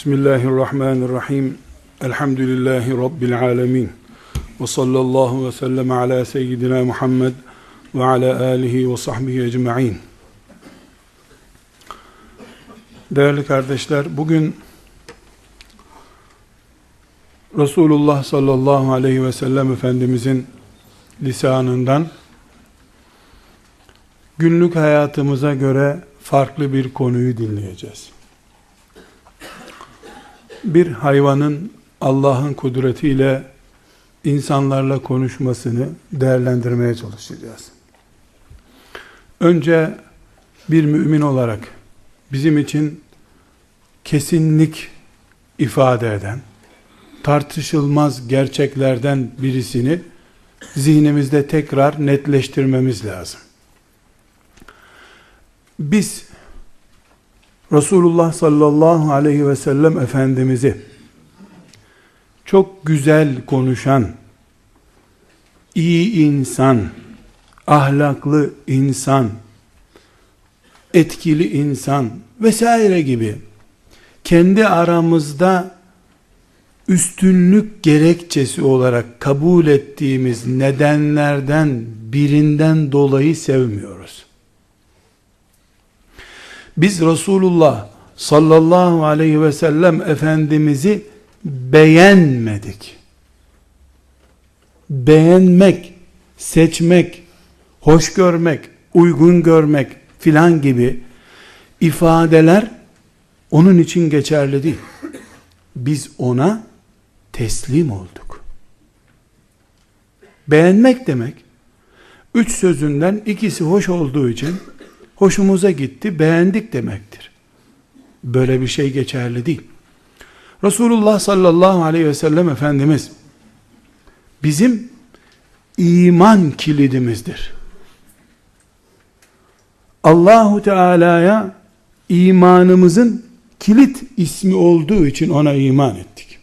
Bismillahirrahmanirrahim. Elhamdülillahi Rabbil alemin. Ve sallallahu ve sellem ala seyyidina Muhammed ve ala alihi ve sahbihi ecma'in. Değerli kardeşler, bugün Resulullah sallallahu aleyhi ve sellem Efendimizin lisanından günlük hayatımıza göre farklı bir konuyu dinleyeceğiz bir hayvanın Allah'ın kudretiyle insanlarla konuşmasını değerlendirmeye çalışacağız. Önce bir mümin olarak bizim için kesinlik ifade eden, tartışılmaz gerçeklerden birisini zihnimizde tekrar netleştirmemiz lazım. Biz Resulullah sallallahu aleyhi ve sellem Efendimiz'i çok güzel konuşan, iyi insan, ahlaklı insan, etkili insan vesaire gibi kendi aramızda üstünlük gerekçesi olarak kabul ettiğimiz nedenlerden birinden dolayı sevmiyoruz. Biz Resulullah sallallahu aleyhi ve sellem Efendimiz'i beğenmedik. Beğenmek, seçmek, hoş görmek, uygun görmek filan gibi ifadeler onun için geçerli değil. Biz ona teslim olduk. Beğenmek demek, üç sözünden ikisi hoş olduğu için hoşumuza gitti, beğendik demektir. Böyle bir şey geçerli değil. Resulullah sallallahu aleyhi ve sellem Efendimiz bizim iman kilidimizdir. Allahu Teala'ya imanımızın kilit ismi olduğu için ona iman ettik.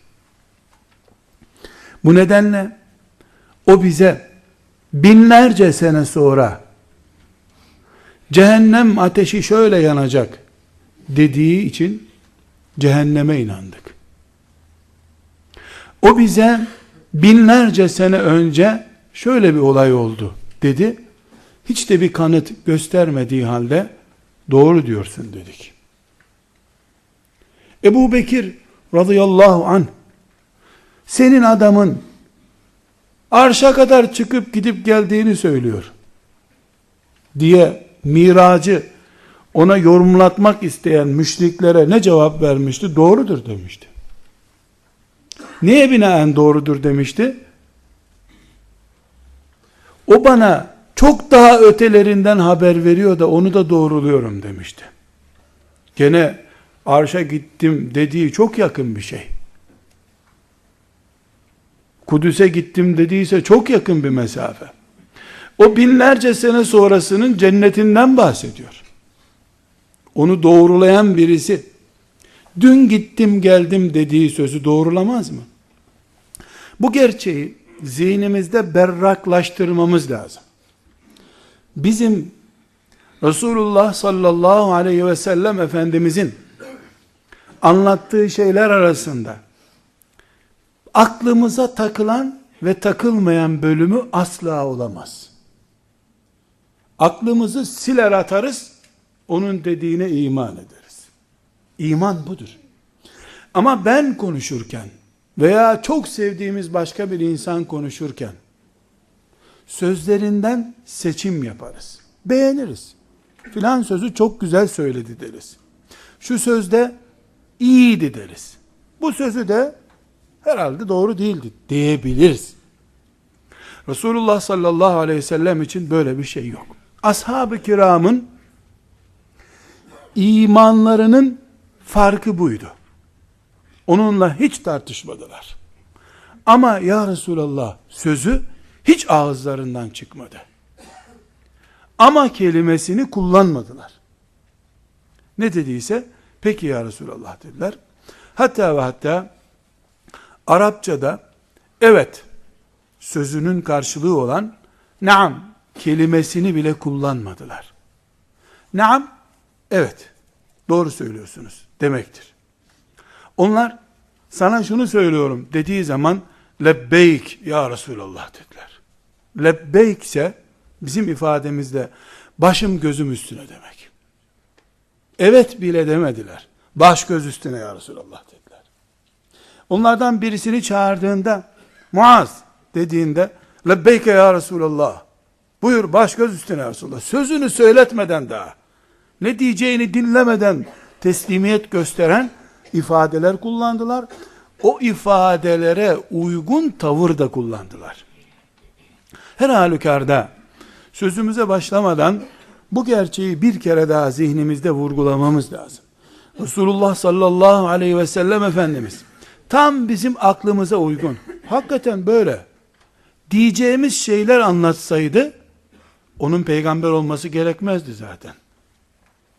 Bu nedenle o bize binlerce sene sonra cehennem ateşi şöyle yanacak dediği için cehenneme inandık. O bize binlerce sene önce şöyle bir olay oldu dedi. Hiç de bir kanıt göstermediği halde doğru diyorsun dedik. Ebu Bekir radıyallahu an senin adamın arşa kadar çıkıp gidip geldiğini söylüyor diye miracı ona yorumlatmak isteyen müşriklere ne cevap vermişti? Doğrudur demişti. Neye binaen doğrudur demişti? O bana çok daha ötelerinden haber veriyor da onu da doğruluyorum demişti. Gene arşa gittim dediği çok yakın bir şey. Kudüs'e gittim dediyse çok yakın bir mesafe. O binlerce sene sonrasının cennetinden bahsediyor. Onu doğrulayan birisi dün gittim geldim dediği sözü doğrulamaz mı? Bu gerçeği zihnimizde berraklaştırmamız lazım. Bizim Resulullah sallallahu aleyhi ve sellem Efendimizin anlattığı şeyler arasında aklımıza takılan ve takılmayan bölümü asla olamaz. Aklımızı siler atarız, onun dediğine iman ederiz. İman budur. Ama ben konuşurken veya çok sevdiğimiz başka bir insan konuşurken sözlerinden seçim yaparız. Beğeniriz. Filan sözü çok güzel söyledi deriz. Şu sözde iyiydi deriz. Bu sözü de herhalde doğru değildi diyebiliriz. Resulullah sallallahu aleyhi ve sellem için böyle bir şey yok ashab-ı kiramın imanlarının farkı buydu. Onunla hiç tartışmadılar. Ama ya Resulallah sözü hiç ağızlarından çıkmadı. Ama kelimesini kullanmadılar. Ne dediyse peki ya Resulallah dediler. Hatta ve hatta Arapçada evet sözünün karşılığı olan naam kelimesini bile kullanmadılar. Naam, evet, doğru söylüyorsunuz demektir. Onlar sana şunu söylüyorum dediği zaman lebbeyk ya Resulallah dediler. Lebbeyk ise bizim ifademizde başım gözüm üstüne demek. Evet bile demediler. Baş göz üstüne ya Resulallah dediler. Onlardan birisini çağırdığında Muaz dediğinde lebbeyke ya Resulallah buyur baş göz üstüne ya Resulallah sözünü söyletmeden daha ne diyeceğini dinlemeden teslimiyet gösteren ifadeler kullandılar. O ifadelere uygun tavır da kullandılar. Her halükarda sözümüze başlamadan bu gerçeği bir kere daha zihnimizde vurgulamamız lazım. Resulullah sallallahu aleyhi ve sellem Efendimiz tam bizim aklımıza uygun. Hakikaten böyle. Diyeceğimiz şeyler anlatsaydı onun peygamber olması gerekmezdi zaten.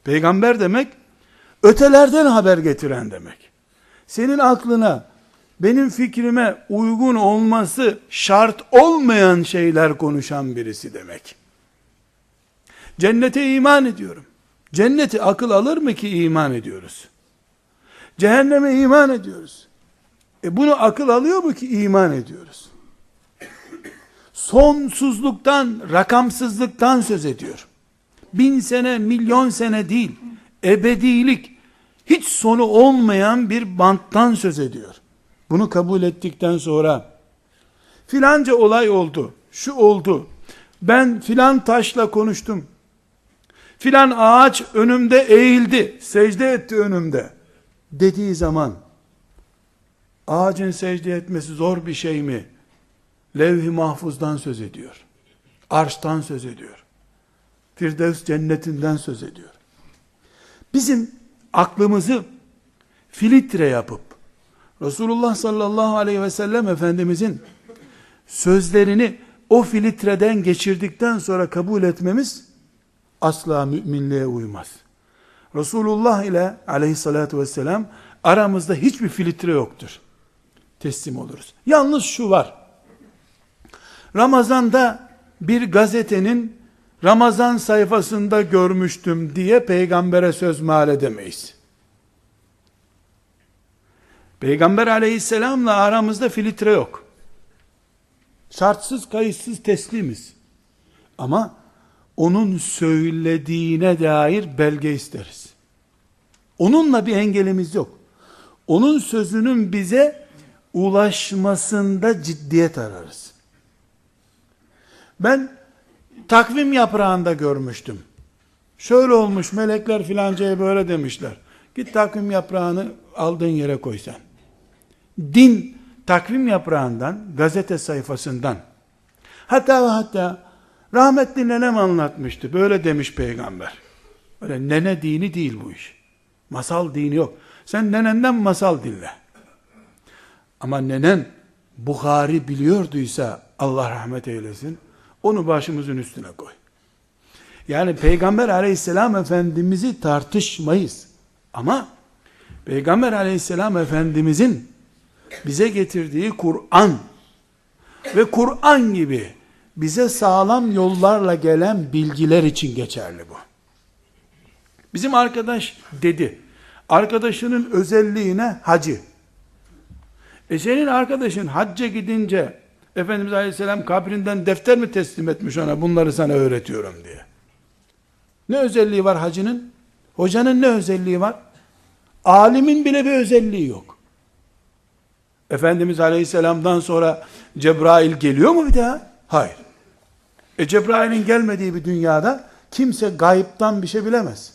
Peygamber demek ötelerden haber getiren demek. Senin aklına benim fikrime uygun olması şart olmayan şeyler konuşan birisi demek. Cennete iman ediyorum. Cenneti akıl alır mı ki iman ediyoruz? Cehenneme iman ediyoruz. E bunu akıl alıyor mu ki iman ediyoruz? Sonsuzluktan, rakamsızlıktan söz ediyor. Bin sene, milyon sene değil, ebedilik, hiç sonu olmayan bir banttan söz ediyor. Bunu kabul ettikten sonra, filanca olay oldu, şu oldu, ben filan taşla konuştum, filan ağaç önümde eğildi, secde etti önümde, dediği zaman, ağacın secde etmesi zor bir şey mi? Levh-i mahfuzdan söz ediyor. Arştan söz ediyor. Firdevs cennetinden söz ediyor. Bizim aklımızı filtre yapıp Resulullah sallallahu aleyhi ve sellem Efendimizin sözlerini o filtreden geçirdikten sonra kabul etmemiz asla müminliğe uymaz. Resulullah ile aleyhissalatü vesselam aramızda hiçbir filtre yoktur. Teslim oluruz. Yalnız şu var. Ramazanda bir gazetenin Ramazan sayfasında görmüştüm diye peygambere söz mal edemeyiz. Peygamber aleyhisselamla aramızda filtre yok. Şartsız kayıtsız teslimiz. Ama onun söylediğine dair belge isteriz. Onunla bir engelimiz yok. Onun sözünün bize ulaşmasında ciddiyet ararız. Ben takvim yaprağında görmüştüm. Şöyle olmuş melekler filancaya böyle demişler. Git takvim yaprağını aldığın yere koy sen. Din takvim yaprağından, gazete sayfasından, hatta ve hatta rahmetli nenem anlatmıştı. Böyle demiş peygamber. Öyle nene dini değil bu iş. Masal dini yok. Sen nenenden masal dinle. Ama nenen Bukhari biliyorduysa Allah rahmet eylesin. Onu başımızın üstüne koy. Yani Peygamber aleyhisselam efendimizi tartışmayız. Ama Peygamber aleyhisselam efendimizin bize getirdiği Kur'an ve Kur'an gibi bize sağlam yollarla gelen bilgiler için geçerli bu. Bizim arkadaş dedi. Arkadaşının özelliğine hacı. E senin arkadaşın hacca gidince Efendimiz Aleyhisselam kabrinden defter mi teslim etmiş ona bunları sana öğretiyorum diye. Ne özelliği var hacının? Hocanın ne özelliği var? Alimin bile bir özelliği yok. Efendimiz Aleyhisselam'dan sonra Cebrail geliyor mu bir daha? Hayır. E Cebrail'in gelmediği bir dünyada kimse gayiptan bir şey bilemez.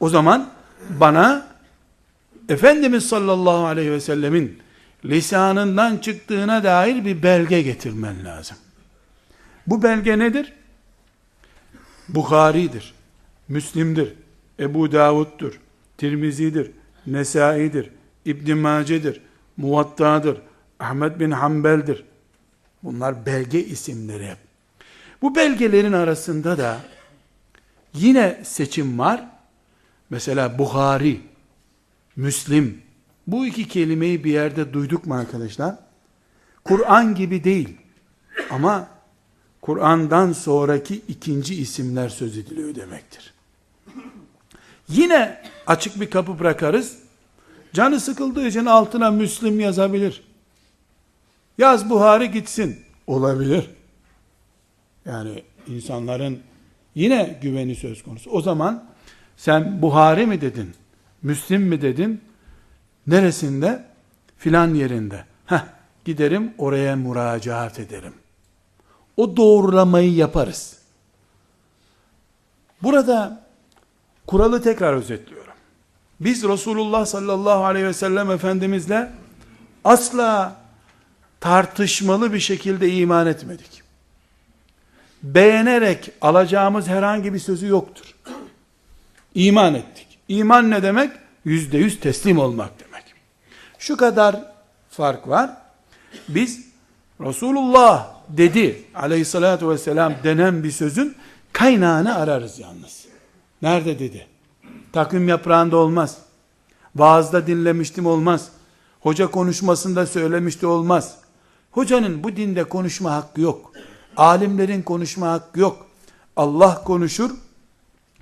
O zaman bana Efendimiz sallallahu aleyhi ve sellemin lisanından çıktığına dair bir belge getirmen lazım. Bu belge nedir? Bukhari'dir, Müslim'dir, Ebu Davud'dur, Tirmizi'dir, Nesai'dir, İbn Mace'dir, Muvatta'dır, Ahmet bin Hanbel'dir. Bunlar belge isimleri. Bu belgelerin arasında da yine seçim var. Mesela Bukhari, Müslim, bu iki kelimeyi bir yerde duyduk mu arkadaşlar? Kur'an gibi değil. Ama Kur'an'dan sonraki ikinci isimler söz ediliyor demektir. Yine açık bir kapı bırakarız. Canı sıkıldığı için altına Müslim yazabilir. Yaz Buhari gitsin. Olabilir. Yani insanların yine güveni söz konusu. O zaman sen Buhari mi dedin? Müslim mi dedin? Neresinde? Filan yerinde. Heh, giderim oraya müracaat ederim. O doğrulamayı yaparız. Burada kuralı tekrar özetliyorum. Biz Resulullah sallallahu aleyhi ve sellem Efendimizle asla tartışmalı bir şekilde iman etmedik. Beğenerek alacağımız herhangi bir sözü yoktur. İman ettik. İman ne demek? Yüzde yüz teslim olmak demek. Şu kadar fark var. Biz Resulullah dedi aleyhissalatü vesselam denen bir sözün kaynağını ararız yalnız. Nerede dedi? Takvim yaprağında olmaz. Vaazda dinlemiştim olmaz. Hoca konuşmasında söylemişti olmaz. Hocanın bu dinde konuşma hakkı yok. Alimlerin konuşma hakkı yok. Allah konuşur,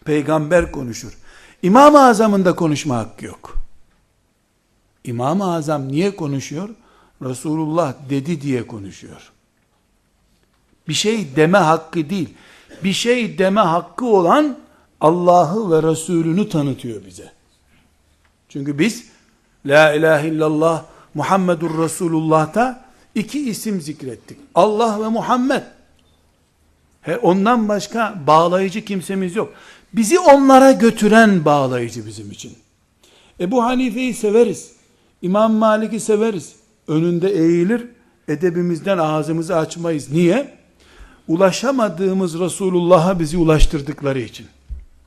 peygamber konuşur. İmam-ı Azam'ın da konuşma hakkı yok. İmam-ı Azam niye konuşuyor? Resulullah dedi diye konuşuyor. Bir şey deme hakkı değil. Bir şey deme hakkı olan Allah'ı ve Resulünü tanıtıyor bize. Çünkü biz La ilahe illallah Muhammedur Resulullah'ta iki isim zikrettik. Allah ve Muhammed. He, ondan başka bağlayıcı kimsemiz yok. Bizi onlara götüren bağlayıcı bizim için. Ebu Hanife'yi severiz. İmam Malik'i severiz. Önünde eğilir, edebimizden ağzımızı açmayız. Niye? Ulaşamadığımız Resulullah'a bizi ulaştırdıkları için.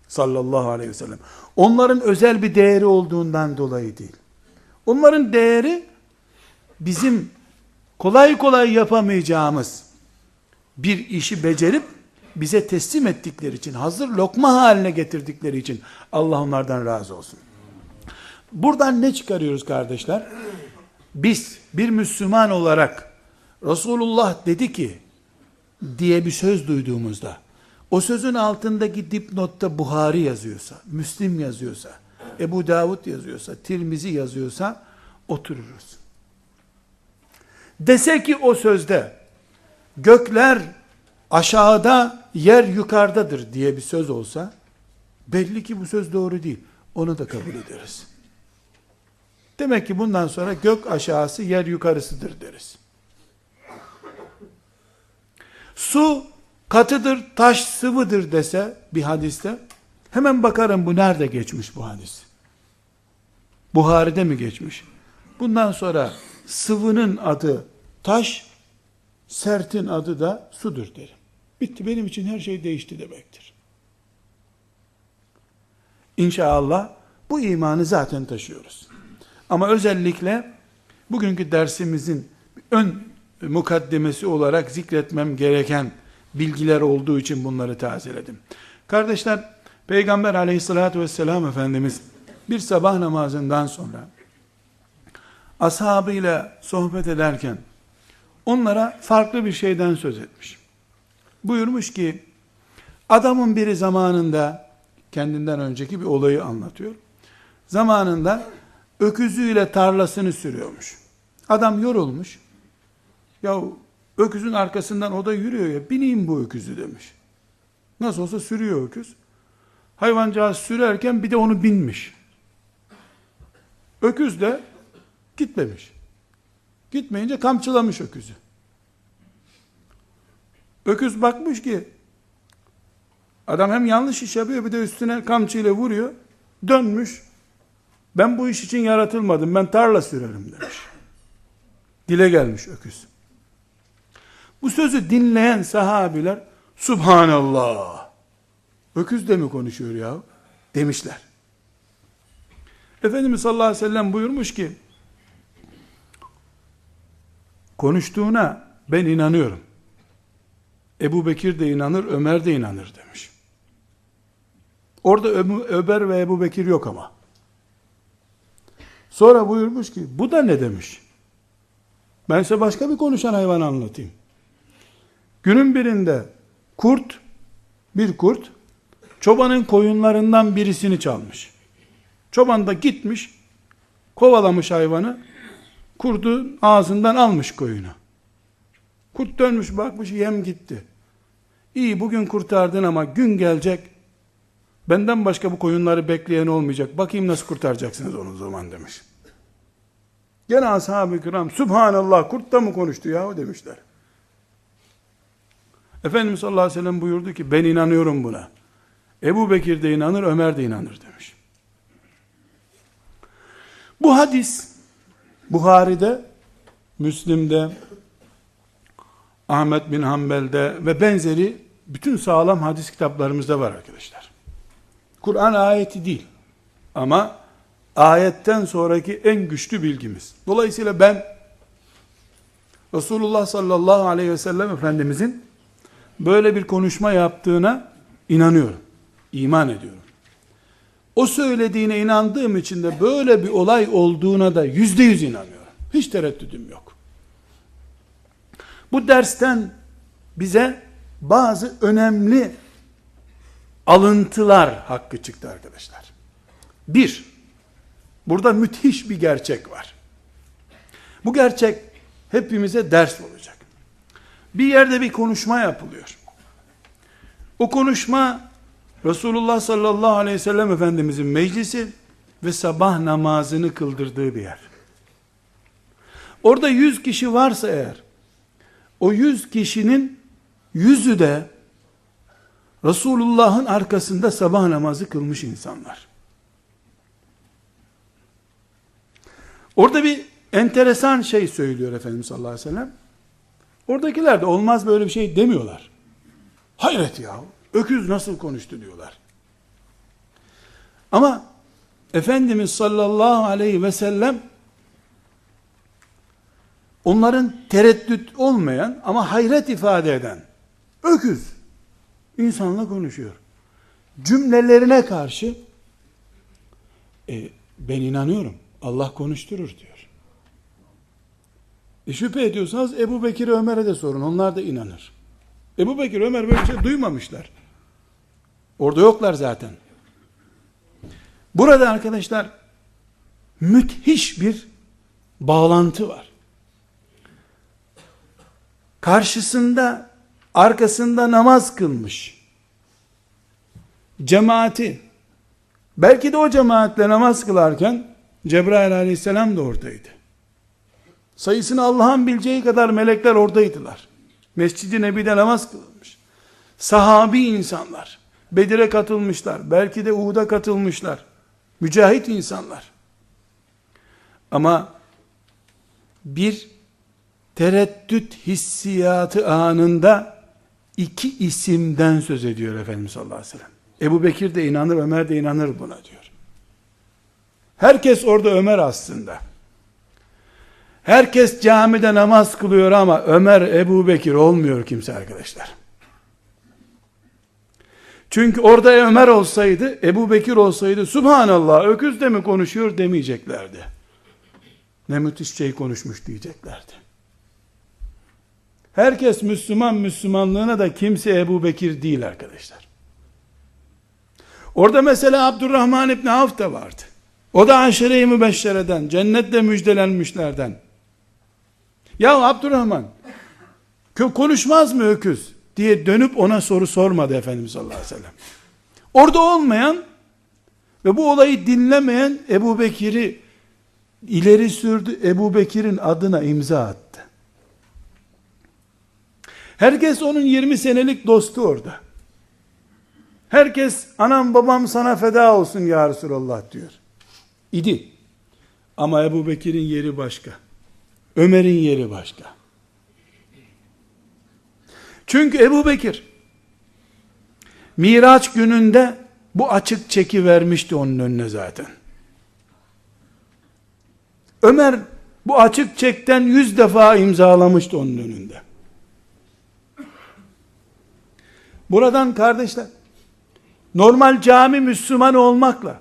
Sallallahu aleyhi ve sellem. Onların özel bir değeri olduğundan dolayı değil. Onların değeri bizim kolay kolay yapamayacağımız bir işi becerip bize teslim ettikleri için, hazır lokma haline getirdikleri için Allah onlardan razı olsun. Buradan ne çıkarıyoruz kardeşler? Biz bir Müslüman olarak Resulullah dedi ki diye bir söz duyduğumuzda o sözün altındaki dipnotta Buhari yazıyorsa, Müslim yazıyorsa, Ebu Davud yazıyorsa, Tirmizi yazıyorsa otururuz. Dese ki o sözde gökler aşağıda yer yukarıdadır diye bir söz olsa belli ki bu söz doğru değil. Onu da kabul ederiz. Demek ki bundan sonra gök aşağısı yer yukarısıdır deriz. Su katıdır, taş sıvıdır dese bir hadiste hemen bakarım bu nerede geçmiş bu hadis. Buhari'de mi geçmiş? Bundan sonra sıvının adı taş, sertin adı da sudur derim. Bitti benim için her şey değişti demektir. İnşallah bu imanı zaten taşıyoruz. Ama özellikle bugünkü dersimizin ön mukaddemesi olarak zikretmem gereken bilgiler olduğu için bunları tazeledim. Kardeşler, Peygamber aleyhissalatü vesselam Efendimiz bir sabah namazından sonra ashabıyla sohbet ederken onlara farklı bir şeyden söz etmiş. Buyurmuş ki adamın biri zamanında kendinden önceki bir olayı anlatıyor. Zamanında öküzüyle tarlasını sürüyormuş. Adam yorulmuş. Ya öküzün arkasından o da yürüyor ya bineyim bu öküzü demiş. Nasıl olsa sürüyor öküz. Hayvancağız sürerken bir de onu binmiş. Öküz de gitmemiş. Gitmeyince kamçılamış öküzü. Öküz bakmış ki adam hem yanlış iş yapıyor bir de üstüne kamçıyla vuruyor. Dönmüş. Ben bu iş için yaratılmadım. Ben tarla sürerim demiş. Dile gelmiş öküz. Bu sözü dinleyen sahabiler Subhanallah. Öküz de mi konuşuyor ya? Demişler. Efendimiz sallallahu aleyhi ve sellem buyurmuş ki konuştuğuna ben inanıyorum. Ebu Bekir de inanır, Ömer de inanır demiş. Orada Ömer ve Ebu Bekir yok ama. Sonra buyurmuş ki, bu da ne demiş? Ben size başka bir konuşan hayvan anlatayım. Günün birinde kurt, bir kurt, çobanın koyunlarından birisini çalmış. Çoban da gitmiş, Kovalamış hayvanı. Kurdu ağzından almış koyunu. Kurt dönmüş bakmış yem gitti. İyi bugün kurtardın ama gün gelecek. Benden başka bu koyunları bekleyen olmayacak. Bakayım nasıl kurtaracaksınız onu zaman demiş. Gene ashab-ı kiram Subhanallah kurt da mı konuştu ya demişler. Efendimiz sallallahu aleyhi ve sellem buyurdu ki ben inanıyorum buna. Ebu Bekir de inanır Ömer de inanır demiş. Bu hadis Buhari'de, Müslim'de, Ahmet bin Hanbel'de ve benzeri bütün sağlam hadis kitaplarımızda var arkadaşlar. Kur'an ayeti değil. Ama ayetten sonraki en güçlü bilgimiz. Dolayısıyla ben Resulullah sallallahu aleyhi ve sellem Efendimizin böyle bir konuşma yaptığına inanıyorum. İman ediyorum. O söylediğine inandığım için de böyle bir olay olduğuna da yüzde yüz inanıyorum. Hiç tereddüdüm yok. Bu dersten bize bazı önemli alıntılar hakkı çıktı arkadaşlar. Bir, burada müthiş bir gerçek var. Bu gerçek hepimize ders olacak. Bir yerde bir konuşma yapılıyor. O konuşma Resulullah sallallahu aleyhi ve sellem Efendimizin meclisi ve sabah namazını kıldırdığı bir yer. Orada yüz kişi varsa eğer, o yüz kişinin yüzü de Resulullah'ın arkasında sabah namazı kılmış insanlar. Orada bir enteresan şey söylüyor Efendimiz sallallahu aleyhi ve sellem. Oradakiler de olmaz böyle bir şey demiyorlar. Hayret ya. Öküz nasıl konuştu diyorlar. Ama Efendimiz sallallahu aleyhi ve sellem onların tereddüt olmayan ama hayret ifade eden öküz insanla konuşuyor. Cümlelerine karşı e, ben inanıyorum. Allah konuşturur diyor. E şüphe ediyorsanız Ebu Bekir Ömer'e de sorun. Onlar da inanır. Ebu Bekir Ömer böyle şey duymamışlar. Orada yoklar zaten. Burada arkadaşlar müthiş bir bağlantı var. Karşısında arkasında namaz kılmış cemaati belki de o cemaatle namaz kılarken Cebrail aleyhisselam da oradaydı. Sayısını Allah'ın bileceği kadar melekler oradaydılar. Mescid-i Nebi'de namaz kılınmış. Sahabi insanlar. Bedir'e katılmışlar. Belki de Uhud'a katılmışlar. Mücahit insanlar. Ama bir tereddüt hissiyatı anında iki isimden söz ediyor Efendimiz sallallahu aleyhi ve sellem. Ebu Bekir de inanır, Ömer de inanır buna diyor. Herkes orada Ömer aslında. Herkes camide namaz kılıyor ama Ömer, Ebu Bekir olmuyor kimse arkadaşlar. Çünkü orada Ömer olsaydı, Ebu Bekir olsaydı, Subhanallah öküz de mi konuşuyor demeyeceklerdi. Ne müthiş şey konuşmuş diyeceklerdi. Herkes Müslüman Müslümanlığına da kimse Ebu Bekir değil arkadaşlar. Orada mesela Abdurrahman İbni Avf da vardı. O da aşire-i mübeşşereden, cennetle müjdelenmişlerden. Ya Abdurrahman, konuşmaz mı öküz? diye dönüp ona soru sormadı Efendimiz sallallahu aleyhi ve sellem. Orada olmayan ve bu olayı dinlemeyen Ebu Bekir'i ileri sürdü. Ebu Bekir'in adına imza attı. Herkes onun 20 senelik dostu orada. Herkes anam babam sana feda olsun ya Resulallah diyor. İdi. Ama Ebu Bekir'in yeri başka. Ömer'in yeri başka. Çünkü Ebu Bekir Miraç gününde bu açık çeki vermişti onun önüne zaten. Ömer bu açık çekten yüz defa imzalamıştı onun önünde. Buradan kardeşler, normal cami Müslüman olmakla,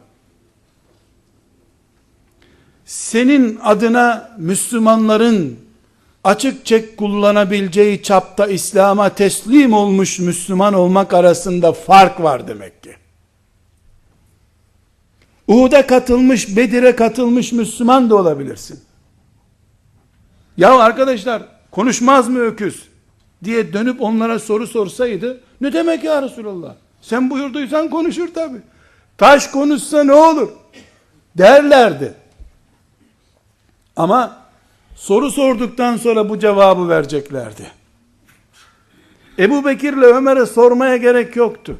senin adına Müslümanların açık çek kullanabileceği çapta İslam'a teslim olmuş Müslüman olmak arasında fark var demek ki. Uhud'a katılmış, Bedir'e katılmış Müslüman da olabilirsin. Ya arkadaşlar konuşmaz mı öküz? Diye dönüp onlara soru sorsaydı ne demek ya Resulallah? Sen buyurduysan konuşur tabi. Taş konuşsa ne olur? Derlerdi. Ama soru sorduktan sonra bu cevabı vereceklerdi. Ebu Bekir ile Ömer'e sormaya gerek yoktu.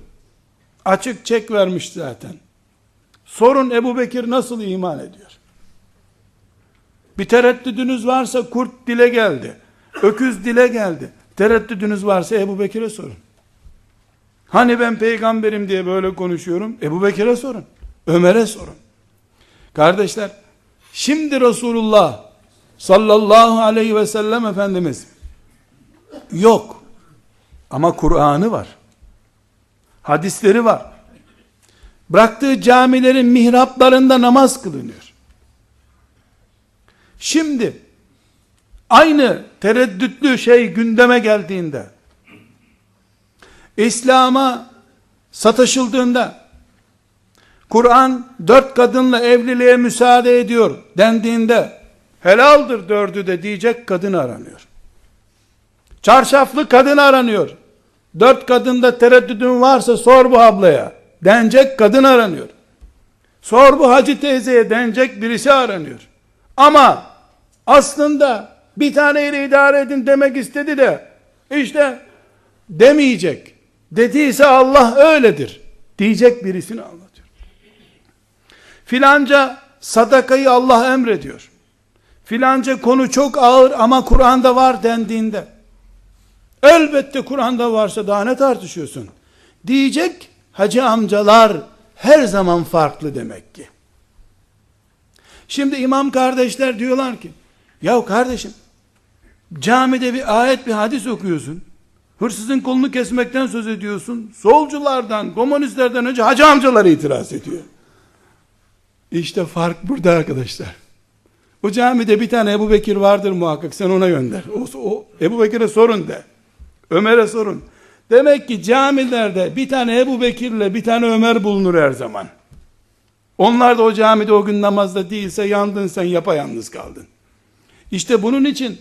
Açık çek vermiş zaten. Sorun Ebu Bekir nasıl iman ediyor? Bir tereddüdünüz varsa kurt dile geldi. Öküz dile geldi. Tereddüdünüz varsa Ebu Bekir'e sorun. Hani ben peygamberim diye böyle konuşuyorum. Ebu Bekir'e sorun. Ömer'e sorun. Kardeşler, şimdi Resulullah sallallahu aleyhi ve sellem Efendimiz yok. Ama Kur'an'ı var. Hadisleri var. Bıraktığı camilerin mihraplarında namaz kılınıyor. Şimdi aynı tereddütlü şey gündeme geldiğinde İslam'a sataşıldığında Kur'an dört kadınla evliliğe müsaade ediyor dendiğinde helaldir dördü de diyecek kadın aranıyor. Çarşaflı kadın aranıyor. Dört kadında tereddüdün varsa sor bu ablaya. Denecek kadın aranıyor. Sor bu hacı teyzeye denecek birisi aranıyor. Ama aslında bir taneyle idare edin demek istedi de işte demeyecek. Dediyse Allah öyledir. Diyecek birisini anlatıyor. Filanca sadakayı Allah emrediyor. Filanca konu çok ağır ama Kur'an'da var dendiğinde elbette Kur'an'da varsa daha ne tartışıyorsun? Diyecek hacı amcalar her zaman farklı demek ki. Şimdi imam kardeşler diyorlar ki ya kardeşim camide bir ayet bir hadis okuyorsun. Hırsızın kolunu kesmekten söz ediyorsun. Solculardan, komünistlerden önce hacı amcalar itiraz ediyor. İşte fark burada arkadaşlar. O camide bir tane Ebu Bekir vardır muhakkak sen ona gönder. O, o Ebu Bekir'e sorun de. Ömer'e sorun. Demek ki camilerde bir tane Ebu Bekir'le bir tane Ömer bulunur her zaman. Onlar da o camide o gün namazda değilse yandın sen yapayalnız kaldın. İşte bunun için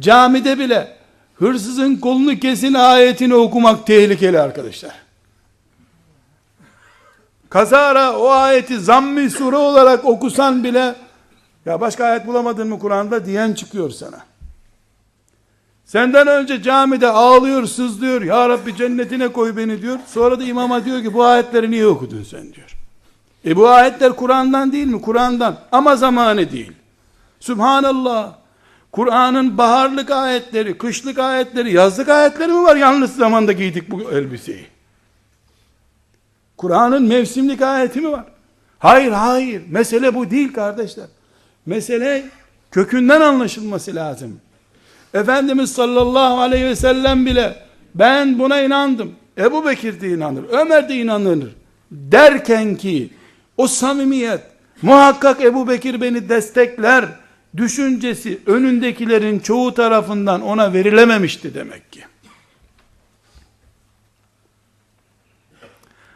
camide bile hırsızın kolunu kesin ayetini okumak tehlikeli arkadaşlar. Kazara o ayeti zammi sure olarak okusan bile ya başka ayet bulamadın mı Kur'an'da diyen çıkıyor sana. Senden önce camide ağlıyor, sızlıyor. Ya Rabbi cennetine koy beni diyor. Sonra da imama diyor ki bu ayetleri niye okudun sen diyor. E bu ayetler Kur'an'dan değil mi? Kur'an'dan. Ama zamanı değil. Subhanallah. Kur'an'ın baharlık ayetleri, kışlık ayetleri, yazlık ayetleri mi var? Yalnız zamanda giydik bu elbiseyi. Kur'an'ın mevsimlik ayeti mi var? Hayır, hayır. Mesele bu değil kardeşler. Mesele kökünden anlaşılması lazım. Efendimiz sallallahu aleyhi ve sellem bile ben buna inandım. Ebu Bekir de inanır, Ömer de inanır derken ki o samimiyet muhakkak Ebu Bekir beni destekler düşüncesi önündekilerin çoğu tarafından ona verilememişti demek ki.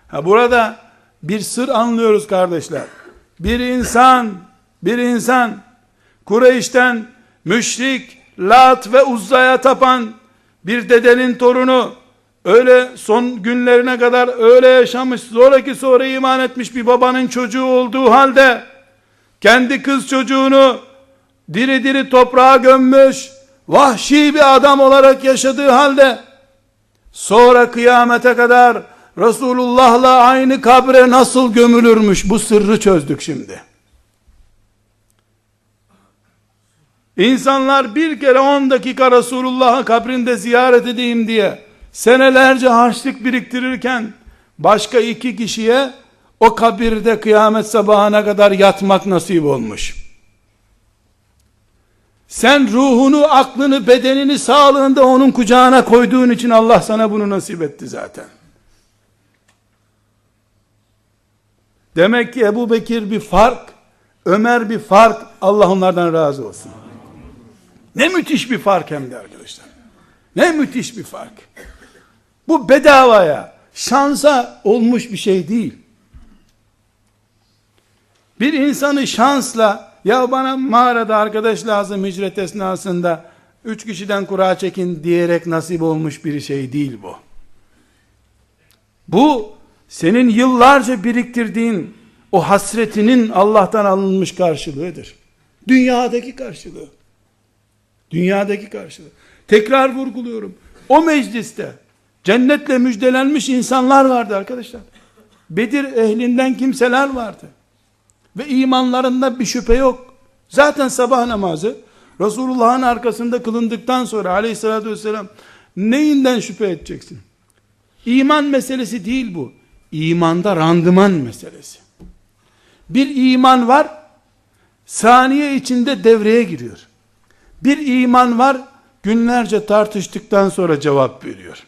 Ha burada bir sır anlıyoruz kardeşler. Bir insan, bir insan Kureyş'ten müşrik, Lat ve Uzza'ya tapan bir dedenin torunu öyle son günlerine kadar öyle yaşamış, sonraki sonra iman etmiş bir babanın çocuğu olduğu halde kendi kız çocuğunu diri diri toprağa gömmüş, vahşi bir adam olarak yaşadığı halde sonra kıyamete kadar Resulullah'la aynı kabre nasıl gömülürmüş bu sırrı çözdük şimdi. İnsanlar bir kere 10 dakika Resulullah'ı kabrinde ziyaret edeyim diye senelerce harçlık biriktirirken başka iki kişiye o kabirde kıyamet sabahına kadar yatmak nasip olmuş. Sen ruhunu, aklını, bedenini sağlığında onun kucağına koyduğun için Allah sana bunu nasip etti zaten. Demek ki Ebu Bekir bir fark, Ömer bir fark, Allah onlardan razı olsun. Ne müthiş bir fark hem de arkadaşlar. Ne müthiş bir fark. Bu bedavaya, şansa olmuş bir şey değil. Bir insanı şansla ya bana mağarada arkadaş lazım hicret esnasında üç kişiden kura çekin diyerek nasip olmuş bir şey değil bu. Bu senin yıllarca biriktirdiğin o hasretinin Allah'tan alınmış karşılığıdır. Dünyadaki karşılığı. Dünyadaki karşılığı. Tekrar vurguluyorum. O mecliste cennetle müjdelenmiş insanlar vardı arkadaşlar. Bedir ehlinden kimseler vardı. Ve imanlarında bir şüphe yok. Zaten sabah namazı Resulullah'ın arkasında kılındıktan sonra aleyhissalatü vesselam neyinden şüphe edeceksin? İman meselesi değil bu. İmanda randıman meselesi. Bir iman var, saniye içinde devreye giriyor. Bir iman var, günlerce tartıştıktan sonra cevap veriyor.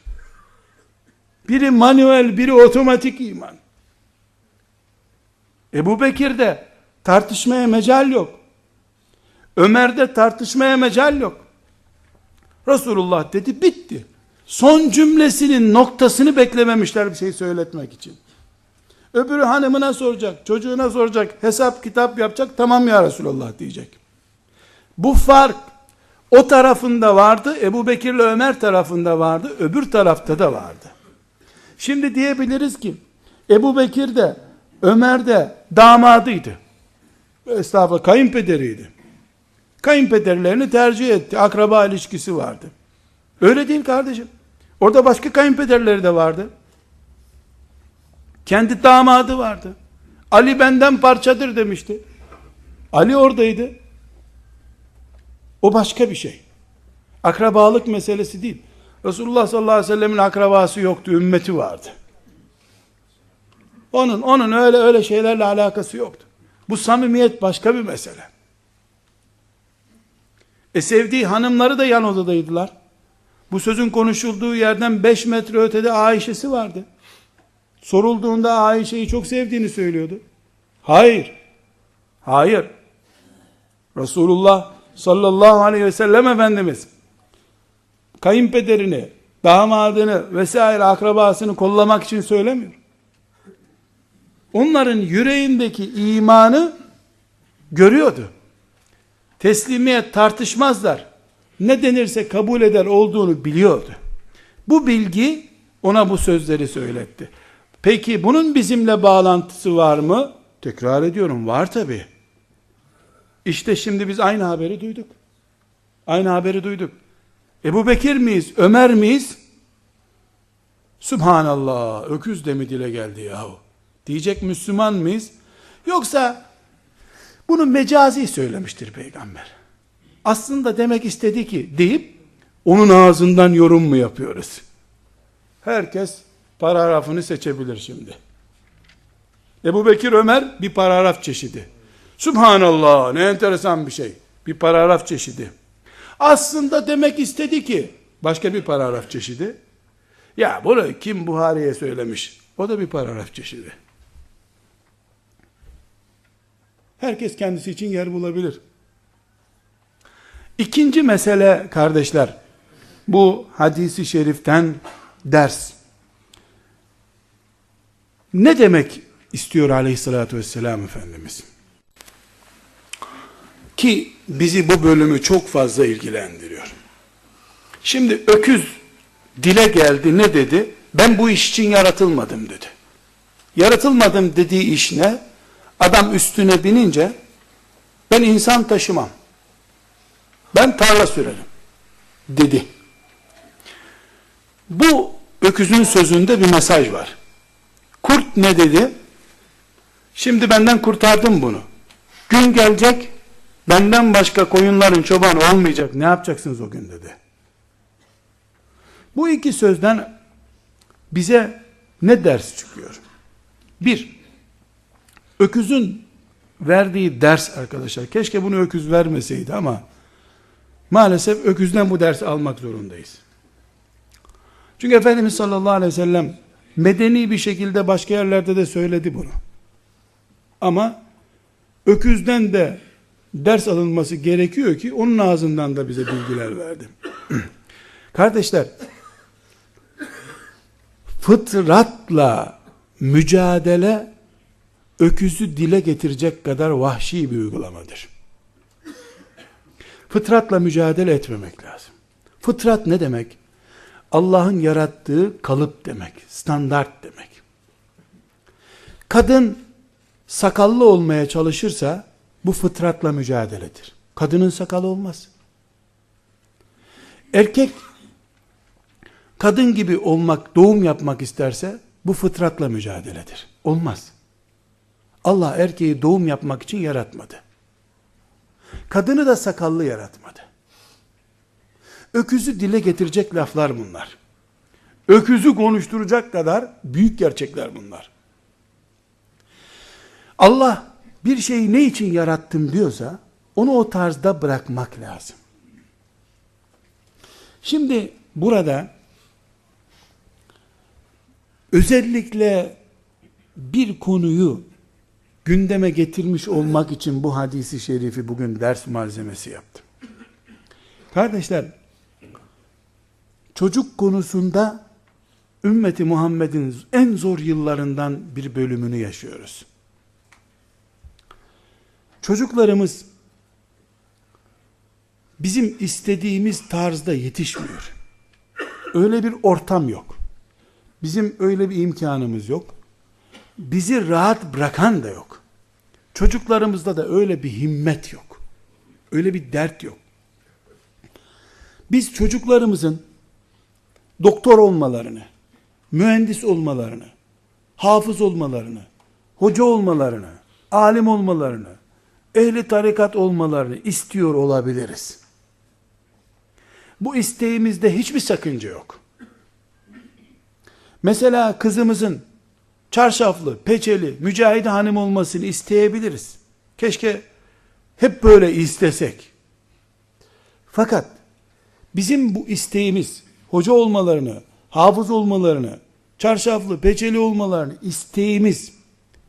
Biri manuel, biri otomatik iman. Ebu Bekir'de tartışmaya mecal yok. Ömer'de tartışmaya mecal yok. Resulullah dedi bitti. Son cümlesinin noktasını beklememişler bir şey söyletmek için. Öbürü hanımına soracak, çocuğuna soracak, hesap kitap yapacak, tamam ya Resulullah diyecek. Bu fark o tarafında vardı, Ebu Bekir'le Ömer tarafında vardı, öbür tarafta da vardı. Şimdi diyebiliriz ki, Ebu Bekir de, Ömer de damadıydı. Estağfurullah kayınpederiydi. Kayınpederlerini tercih etti. Akraba ilişkisi vardı. Öyle değil kardeşim. Orada başka kayınpederleri de vardı. Kendi damadı vardı. Ali benden parçadır demişti. Ali oradaydı. O başka bir şey. Akrabalık meselesi değil. Resulullah sallallahu aleyhi ve sellemin akrabası yoktu, ümmeti vardı. Onun onun öyle öyle şeylerle alakası yoktu. Bu samimiyet başka bir mesele. E sevdiği hanımları da yan odadaydılar. Bu sözün konuşulduğu yerden 5 metre ötede Ayşe'si vardı. Sorulduğunda Ayşe'yi çok sevdiğini söylüyordu. Hayır. Hayır. Resulullah sallallahu aleyhi ve sellem Efendimiz kayınpederini, damadını vesaire akrabasını kollamak için söylemiyor. Onların yüreğindeki imanı görüyordu. Teslimiyet tartışmazlar. Ne denirse kabul eder olduğunu biliyordu. Bu bilgi ona bu sözleri söyletti. Peki bunun bizimle bağlantısı var mı? Tekrar ediyorum var tabi. İşte şimdi biz aynı haberi duyduk. Aynı haberi duyduk. Ebu Bekir miyiz? Ömer miyiz? Subhanallah öküz de mi dile geldi yahu? Diyecek Müslüman mıyız? Yoksa bunu mecazi söylemiştir peygamber. Aslında demek istedi ki deyip onun ağzından yorum mu yapıyoruz? Herkes paragrafını seçebilir şimdi. Ebu Bekir Ömer bir paragraf çeşidi. Subhanallah ne enteresan bir şey. Bir paragraf çeşidi. Aslında demek istedi ki başka bir paragraf çeşidi. Ya bunu kim Buhari'ye söylemiş? O da bir paragraf çeşidi. Herkes kendisi için yer bulabilir. İkinci mesele kardeşler, bu hadisi şeriften ders. Ne demek istiyor aleyhissalatü vesselam Efendimiz? Ki bizi bu bölümü çok fazla ilgilendiriyor. Şimdi öküz dile geldi ne dedi? Ben bu iş için yaratılmadım dedi. Yaratılmadım dediği iş ne? Adam üstüne binince ben insan taşımam. Ben tarla sürerim dedi. Bu öküzün sözünde bir mesaj var. Kurt ne dedi? Şimdi benden kurtardım bunu. Gün gelecek benden başka koyunların çoban olmayacak. Ne yapacaksınız o gün dedi. Bu iki sözden bize ne ders çıkıyor? Bir, öküzün verdiği ders arkadaşlar, keşke bunu öküz vermeseydi ama maalesef öküzden bu dersi almak zorundayız. Çünkü Efendimiz sallallahu aleyhi ve sellem medeni bir şekilde başka yerlerde de söyledi bunu. Ama öküzden de ders alınması gerekiyor ki onun ağzından da bize bilgiler verdi. Kardeşler, fıtratla mücadele öküzü dile getirecek kadar vahşi bir uygulamadır. Fıtratla mücadele etmemek lazım. Fıtrat ne demek? Allah'ın yarattığı kalıp demek, standart demek. Kadın sakallı olmaya çalışırsa bu fıtratla mücadeledir. Kadının sakalı olmaz. Erkek kadın gibi olmak, doğum yapmak isterse bu fıtratla mücadeledir. Olmaz. Allah erkeği doğum yapmak için yaratmadı. Kadını da sakallı yaratmadı. Öküzü dile getirecek laflar bunlar. Öküzü konuşturacak kadar büyük gerçekler bunlar. Allah bir şeyi ne için yarattım diyorsa onu o tarzda bırakmak lazım. Şimdi burada özellikle bir konuyu gündeme getirmiş olmak için bu hadisi şerifi bugün ders malzemesi yaptım. Kardeşler, çocuk konusunda ümmeti Muhammed'in en zor yıllarından bir bölümünü yaşıyoruz. Çocuklarımız bizim istediğimiz tarzda yetişmiyor. Öyle bir ortam yok. Bizim öyle bir imkanımız yok. Bizi rahat bırakan da yok. Çocuklarımızda da öyle bir himmet yok. Öyle bir dert yok. Biz çocuklarımızın doktor olmalarını, mühendis olmalarını, hafız olmalarını, hoca olmalarını, alim olmalarını, ehli tarikat olmalarını istiyor olabiliriz. Bu isteğimizde hiçbir sakınca yok. Mesela kızımızın çarşaflı, peçeli, mücahide hanım olmasını isteyebiliriz. Keşke hep böyle istesek. Fakat bizim bu isteğimiz hoca olmalarını, hafız olmalarını, çarşaflı, peçeli olmalarını isteğimiz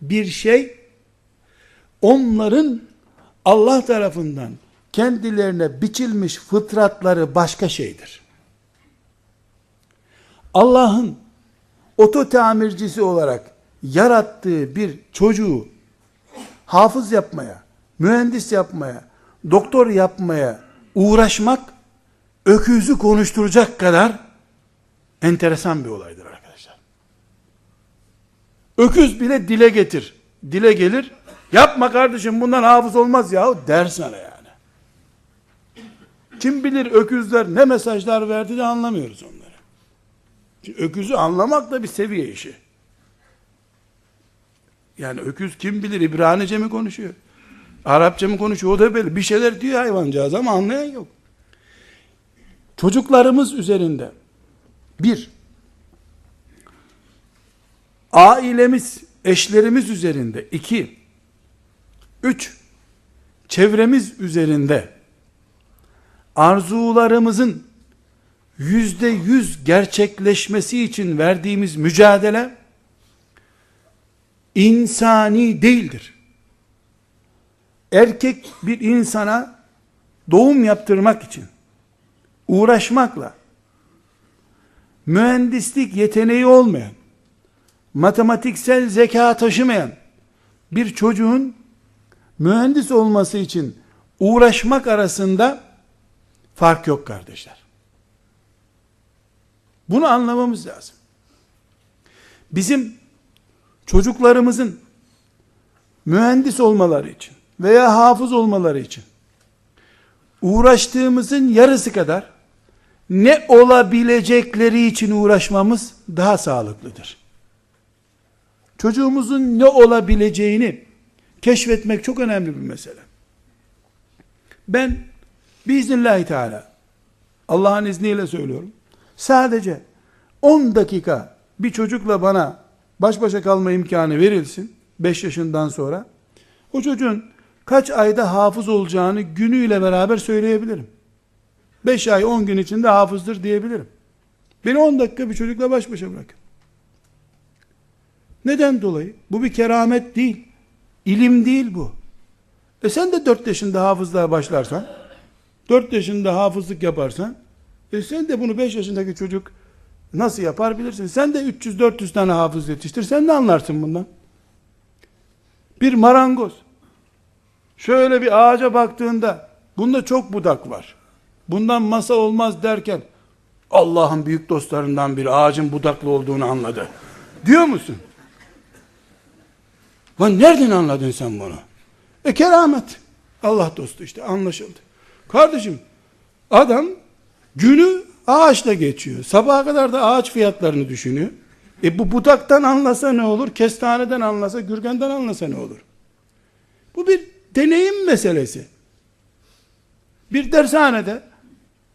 bir şey onların Allah tarafından kendilerine biçilmiş fıtratları başka şeydir. Allah'ın oto tamircisi olarak yarattığı bir çocuğu hafız yapmaya, mühendis yapmaya, doktor yapmaya uğraşmak öküzü konuşturacak kadar enteresan bir olaydır arkadaşlar. Öküz bile dile getir. Dile gelir. Yapma kardeşim bundan hafız olmaz yahu der sana yani. Kim bilir öküzler ne mesajlar verdi de anlamıyoruz onları. Öküzü anlamak da bir seviye işi. Yani öküz kim bilir İbranice mi konuşuyor? Arapça mı konuşuyor? O da böyle bir şeyler diyor hayvancağız ama anlayan yok. Çocuklarımız üzerinde bir ailemiz, eşlerimiz üzerinde iki üç çevremiz üzerinde arzularımızın yüzde yüz gerçekleşmesi için verdiğimiz mücadele insani değildir. Erkek bir insana doğum yaptırmak için uğraşmakla mühendislik yeteneği olmayan, matematiksel zeka taşımayan bir çocuğun mühendis olması için uğraşmak arasında fark yok kardeşler. Bunu anlamamız lazım. Bizim çocuklarımızın mühendis olmaları için veya hafız olmaları için uğraştığımızın yarısı kadar ne olabilecekleri için uğraşmamız daha sağlıklıdır. Çocuğumuzun ne olabileceğini keşfetmek çok önemli bir mesele. Ben biiznillahü teala Allah'ın izniyle söylüyorum. Sadece 10 dakika bir çocukla bana baş başa kalma imkanı verilsin 5 yaşından sonra o çocuğun kaç ayda hafız olacağını günüyle beraber söyleyebilirim. 5 ay 10 gün içinde hafızdır diyebilirim. Beni 10 dakika bir çocukla baş başa bırakın. Neden dolayı? Bu bir keramet değil. İlim değil bu. E sen de 4 yaşında hafızlığa başlarsan, 4 yaşında hafızlık yaparsan, e sen de bunu 5 yaşındaki çocuk nasıl yapar bilirsin. Sen de 300-400 tane hafız yetiştir, sen de anlarsın bundan. Bir marangoz şöyle bir ağaca baktığında bunda çok budak var. Bundan masa olmaz derken Allah'ın büyük dostlarından bir ağacın budaklı olduğunu anladı. Diyor musun? Lan nereden anladın sen bunu? E keramet. Allah dostu işte anlaşıldı. Kardeşim adam günü ağaçla geçiyor. Sabaha kadar da ağaç fiyatlarını düşünüyor. E bu budaktan anlasa ne olur? Kestaneden anlasa, gürgenden anlasa ne olur? Bu bir deneyim meselesi. Bir dershanede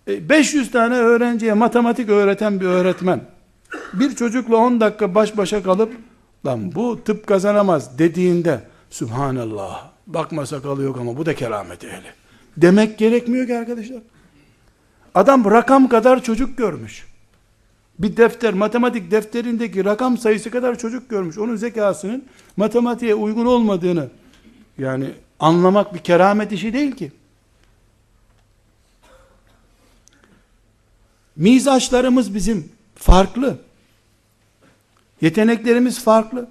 500 e, tane öğrenciye matematik öğreten bir öğretmen bir çocukla 10 dakika baş başa kalıp lan bu tıp kazanamaz dediğinde Subhanallah bakma kalıyor yok ama bu da keramet ehli. Demek gerekmiyor ki arkadaşlar. Adam rakam kadar çocuk görmüş. Bir defter, matematik defterindeki rakam sayısı kadar çocuk görmüş. Onun zekasının matematiğe uygun olmadığını yani anlamak bir keramet işi değil ki. Mizaçlarımız bizim farklı. Yeteneklerimiz farklı.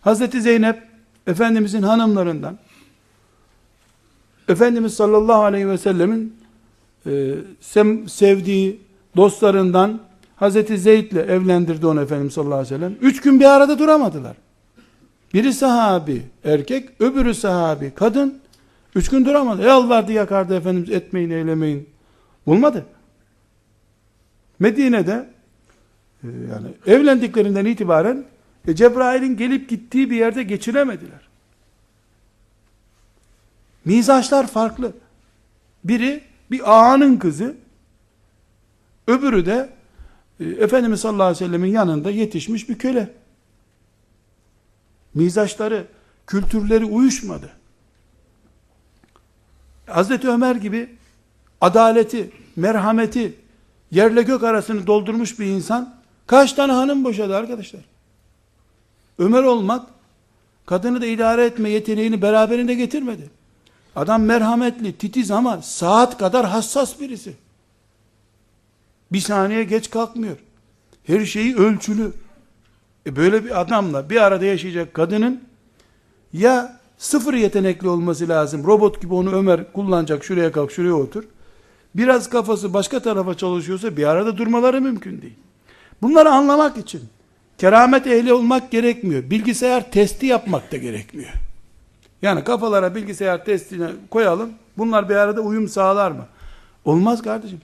Hazreti Zeynep Efendimizin hanımlarından Efendimiz sallallahu aleyhi ve sellemin e, sevdiği dostlarından Hazreti Zeyd ile evlendirdi onu Efendimiz sallallahu aleyhi ve sellem. Üç gün bir arada duramadılar. Biri sahabi erkek, öbürü sahabi kadın. Üç gün duramadı. Yalvardı yakardı Efendimiz etmeyin eylemeyin. Bulmadı. Medine'de e, yani evlendiklerinden itibaren e, Cebrail'in gelip gittiği bir yerde geçiremediler. Mizaçlar farklı. Biri bir ağanın kızı, öbürü de e, Efendimiz sallallahu aleyhi ve sellemin yanında yetişmiş bir köle. Mizaçları, kültürleri uyuşmadı. Hazreti Ömer gibi adaleti, merhameti, yerle gök arasını doldurmuş bir insan, kaç tane hanım boşadı arkadaşlar? Ömer olmak, kadını da idare etme yeteneğini beraberinde getirmedi. Adam merhametli, titiz ama saat kadar hassas birisi. Bir saniye geç kalkmıyor. Her şeyi ölçülü. E böyle bir adamla bir arada yaşayacak kadının ya sıfır yetenekli olması lazım. Robot gibi onu Ömer kullanacak. Şuraya kalk, şuraya otur. Biraz kafası başka tarafa çalışıyorsa bir arada durmaları mümkün değil. Bunları anlamak için keramet ehli olmak gerekmiyor. Bilgisayar testi yapmak da gerekmiyor. Yani kafalara bilgisayar testine koyalım. Bunlar bir arada uyum sağlar mı? Olmaz kardeşim.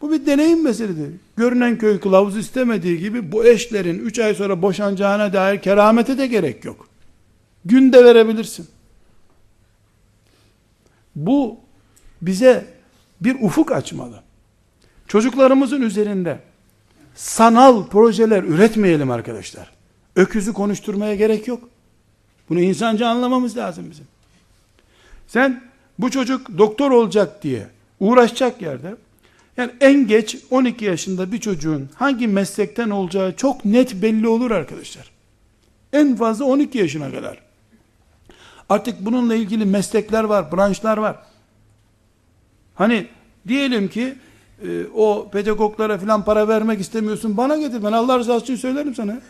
Bu bir deneyim meselesi. Görünen köy kılavuz istemediği gibi bu eşlerin 3 ay sonra boşanacağına dair keramete de gerek yok. Günde verebilirsin. Bu bize bir ufuk açmalı. Çocuklarımızın üzerinde sanal projeler üretmeyelim arkadaşlar. Öküzü konuşturmaya gerek yok. Bunu insanca anlamamız lazım bizim. Sen bu çocuk doktor olacak diye uğraşacak yerde yani en geç 12 yaşında bir çocuğun hangi meslekten olacağı çok net belli olur arkadaşlar. En fazla 12 yaşına kadar. Artık bununla ilgili meslekler var, branşlar var. Hani diyelim ki e, o pedagoglara filan para vermek istemiyorsun. Bana getir. Ben Allah rızası için söylerim sana.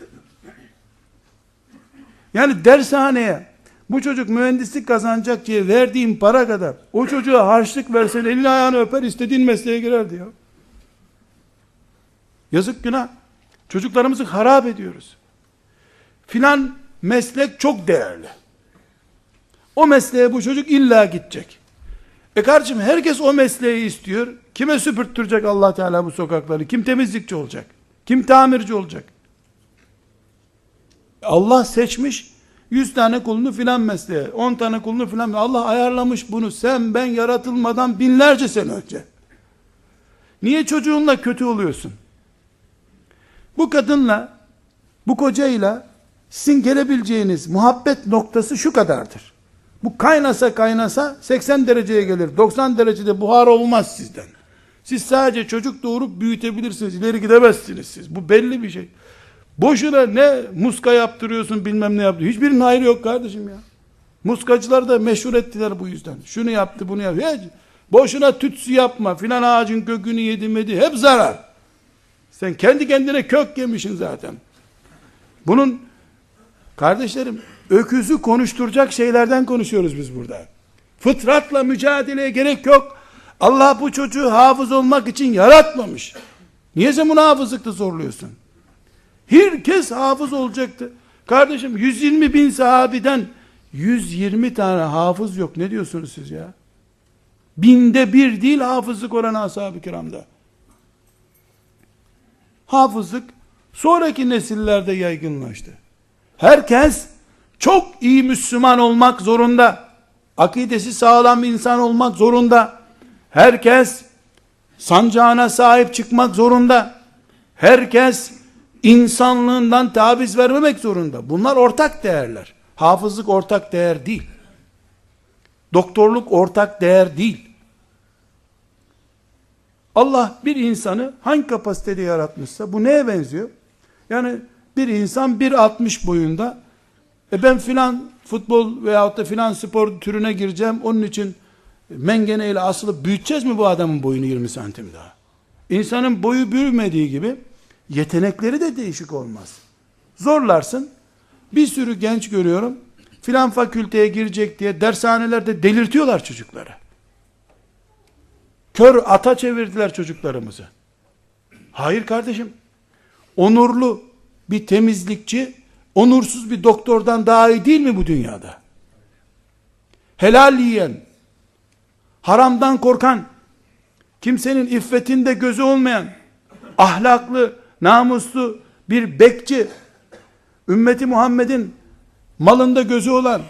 Yani dershaneye bu çocuk mühendislik kazanacak diye verdiğim para kadar o çocuğa harçlık versen elini ayağını öper istediğin mesleğe girer diyor. Yazık günah. Çocuklarımızı harap ediyoruz. Filan meslek çok değerli. O mesleğe bu çocuk illa gidecek. E kardeşim herkes o mesleği istiyor. Kime süpürttürecek Allah Teala bu sokakları? Kim temizlikçi olacak? Kim tamirci olacak? Allah seçmiş 100 tane kulunu filan mesleğe, 10 tane kulunu filan Allah ayarlamış bunu. Sen ben yaratılmadan binlerce sene önce. Niye çocuğunla kötü oluyorsun? Bu kadınla, bu kocayla sizin gelebileceğiniz muhabbet noktası şu kadardır. Bu kaynasa kaynasa 80 dereceye gelir. 90 derecede buhar olmaz sizden. Siz sadece çocuk doğurup büyütebilirsiniz. İleri gidemezsiniz siz. Bu belli bir şey. Boşuna ne muska yaptırıyorsun bilmem ne yaptı. Hiçbirinin hayrı yok kardeşim ya. Muskacılar da meşhur ettiler bu yüzden. Şunu yaptı bunu yaptı. Hiç. Boşuna tütsü yapma. Filan ağacın kökünü yedi Hep zarar. Sen kendi kendine kök yemişsin zaten. Bunun kardeşlerim öküzü konuşturacak şeylerden konuşuyoruz biz burada. Fıtratla mücadeleye gerek yok. Allah bu çocuğu hafız olmak için yaratmamış. Niye sen bunu hafızlıkta zorluyorsun? Herkes hafız olacaktı. Kardeşim 120 bin sahabiden 120 tane hafız yok. Ne diyorsunuz siz ya? Binde bir değil hafızlık oranı ashab-ı kiramda. Hafızlık sonraki nesillerde yaygınlaştı. Herkes çok iyi Müslüman olmak zorunda. Akidesi sağlam bir insan olmak zorunda. Herkes sancağına sahip çıkmak zorunda. Herkes insanlığından taviz vermemek zorunda. Bunlar ortak değerler. Hafızlık ortak değer değil. Doktorluk ortak değer değil. Allah bir insanı hangi kapasitede yaratmışsa bu neye benziyor? Yani bir insan 1.60 boyunda e ben filan futbol veyahut da filan spor türüne gireceğim onun için mengene ile asılıp büyüteceğiz mi bu adamın boyunu 20 santim daha? İnsanın boyu büyümediği gibi yetenekleri de değişik olmaz. Zorlarsın. Bir sürü genç görüyorum. Filan fakülteye girecek diye dershanelerde delirtiyorlar çocukları. Kör ata çevirdiler çocuklarımızı. Hayır kardeşim. Onurlu bir temizlikçi onursuz bir doktordan daha iyi değil mi bu dünyada? Helal yiyen, haramdan korkan, kimsenin iffetinde gözü olmayan, ahlaklı, namuslu bir bekçi, ümmeti Muhammed'in malında gözü olan,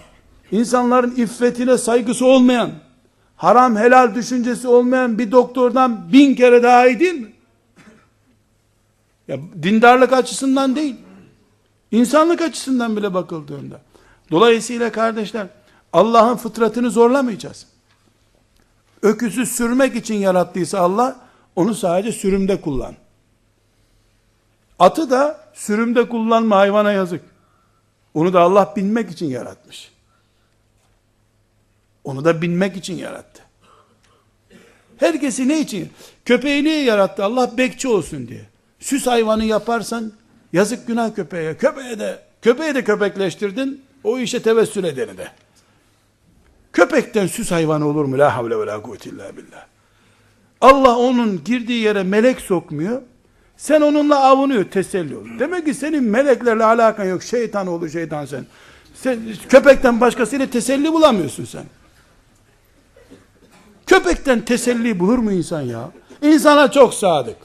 insanların iffetine saygısı olmayan, haram helal düşüncesi olmayan bir doktordan bin kere daha iyi değil mi? Ya dindarlık açısından değil, insanlık açısından bile bakıldığında. Dolayısıyla kardeşler, Allah'ın fıtratını zorlamayacağız. Öküzü sürmek için yarattıysa Allah, onu sadece sürümde kullan. Atı da sürümde kullanma hayvana yazık. Onu da Allah binmek için yaratmış. Onu da binmek için yarattı. Herkesi ne için? Köpeği niye yarattı? Allah bekçi olsun diye. Süs hayvanı yaparsan yazık günah köpeğe. Köpeğe de köpeği de köpekleştirdin. O işe tevessül edeni de. Köpekten süs hayvanı olur mu? La havle ve la kuvvete illa billah. Allah onun girdiği yere melek sokmuyor. Sen onunla avunuyor, teselli olur. Demek ki senin meleklerle alakan yok. Şeytan olur şeytan sen. sen köpekten başkasıyla teselli bulamıyorsun sen. Köpekten teselli bulur mu insan ya? İnsana çok sadık.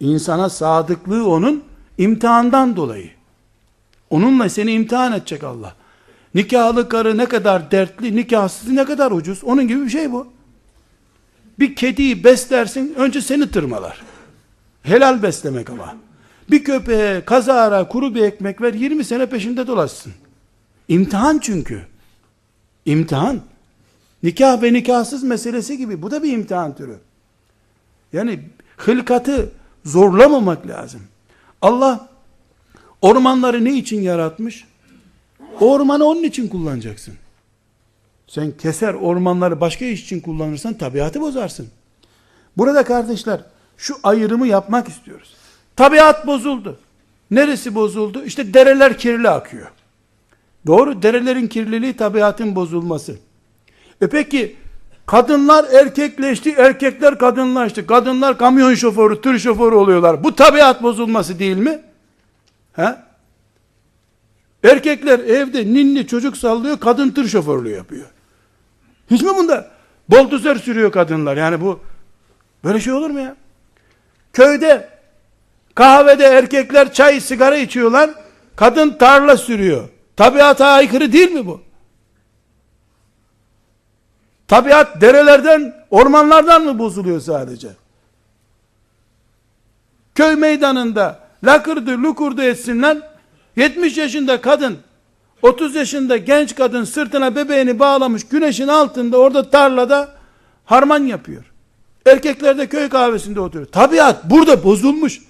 İnsana sadıklığı onun imtihandan dolayı. Onunla seni imtihan edecek Allah. Nikahlı karı ne kadar dertli, nikahsız ne kadar ucuz. Onun gibi bir şey bu. Bir kediyi beslersin, önce seni tırmalar. Helal beslemek ama. Bir köpeğe kazara kuru bir ekmek ver, 20 sene peşinde dolaşsın. İmtihan çünkü. İmtihan. Nikah ve nikahsız meselesi gibi. Bu da bir imtihan türü. Yani hılkatı zorlamamak lazım. Allah ormanları ne için yaratmış? ormanı onun için kullanacaksın. Sen keser ormanları başka iş için kullanırsan tabiatı bozarsın. Burada kardeşler şu ayrımı yapmak istiyoruz. Tabiat bozuldu. Neresi bozuldu? İşte dereler kirli akıyor. Doğru derelerin kirliliği tabiatın bozulması. E peki kadınlar erkekleşti, erkekler kadınlaştı. Kadınlar kamyon şoförü, tır şoförü oluyorlar. Bu tabiat bozulması değil mi? He? Erkekler evde ninni çocuk sallıyor, kadın tır şoförlüğü yapıyor. Hiç mi bunda? Boldozer sürüyor kadınlar. Yani bu böyle şey olur mu ya? Köyde kahvede erkekler çay sigara içiyorlar. Kadın tarla sürüyor. Tabiata aykırı değil mi bu? Tabiat derelerden, ormanlardan mı bozuluyor sadece? Köy meydanında lakırdı lukurdu etsinler. 70 yaşında kadın 30 yaşında genç kadın sırtına bebeğini bağlamış güneşin altında orada tarlada harman yapıyor. Erkekler de köy kahvesinde oturuyor. Tabiat burada bozulmuş.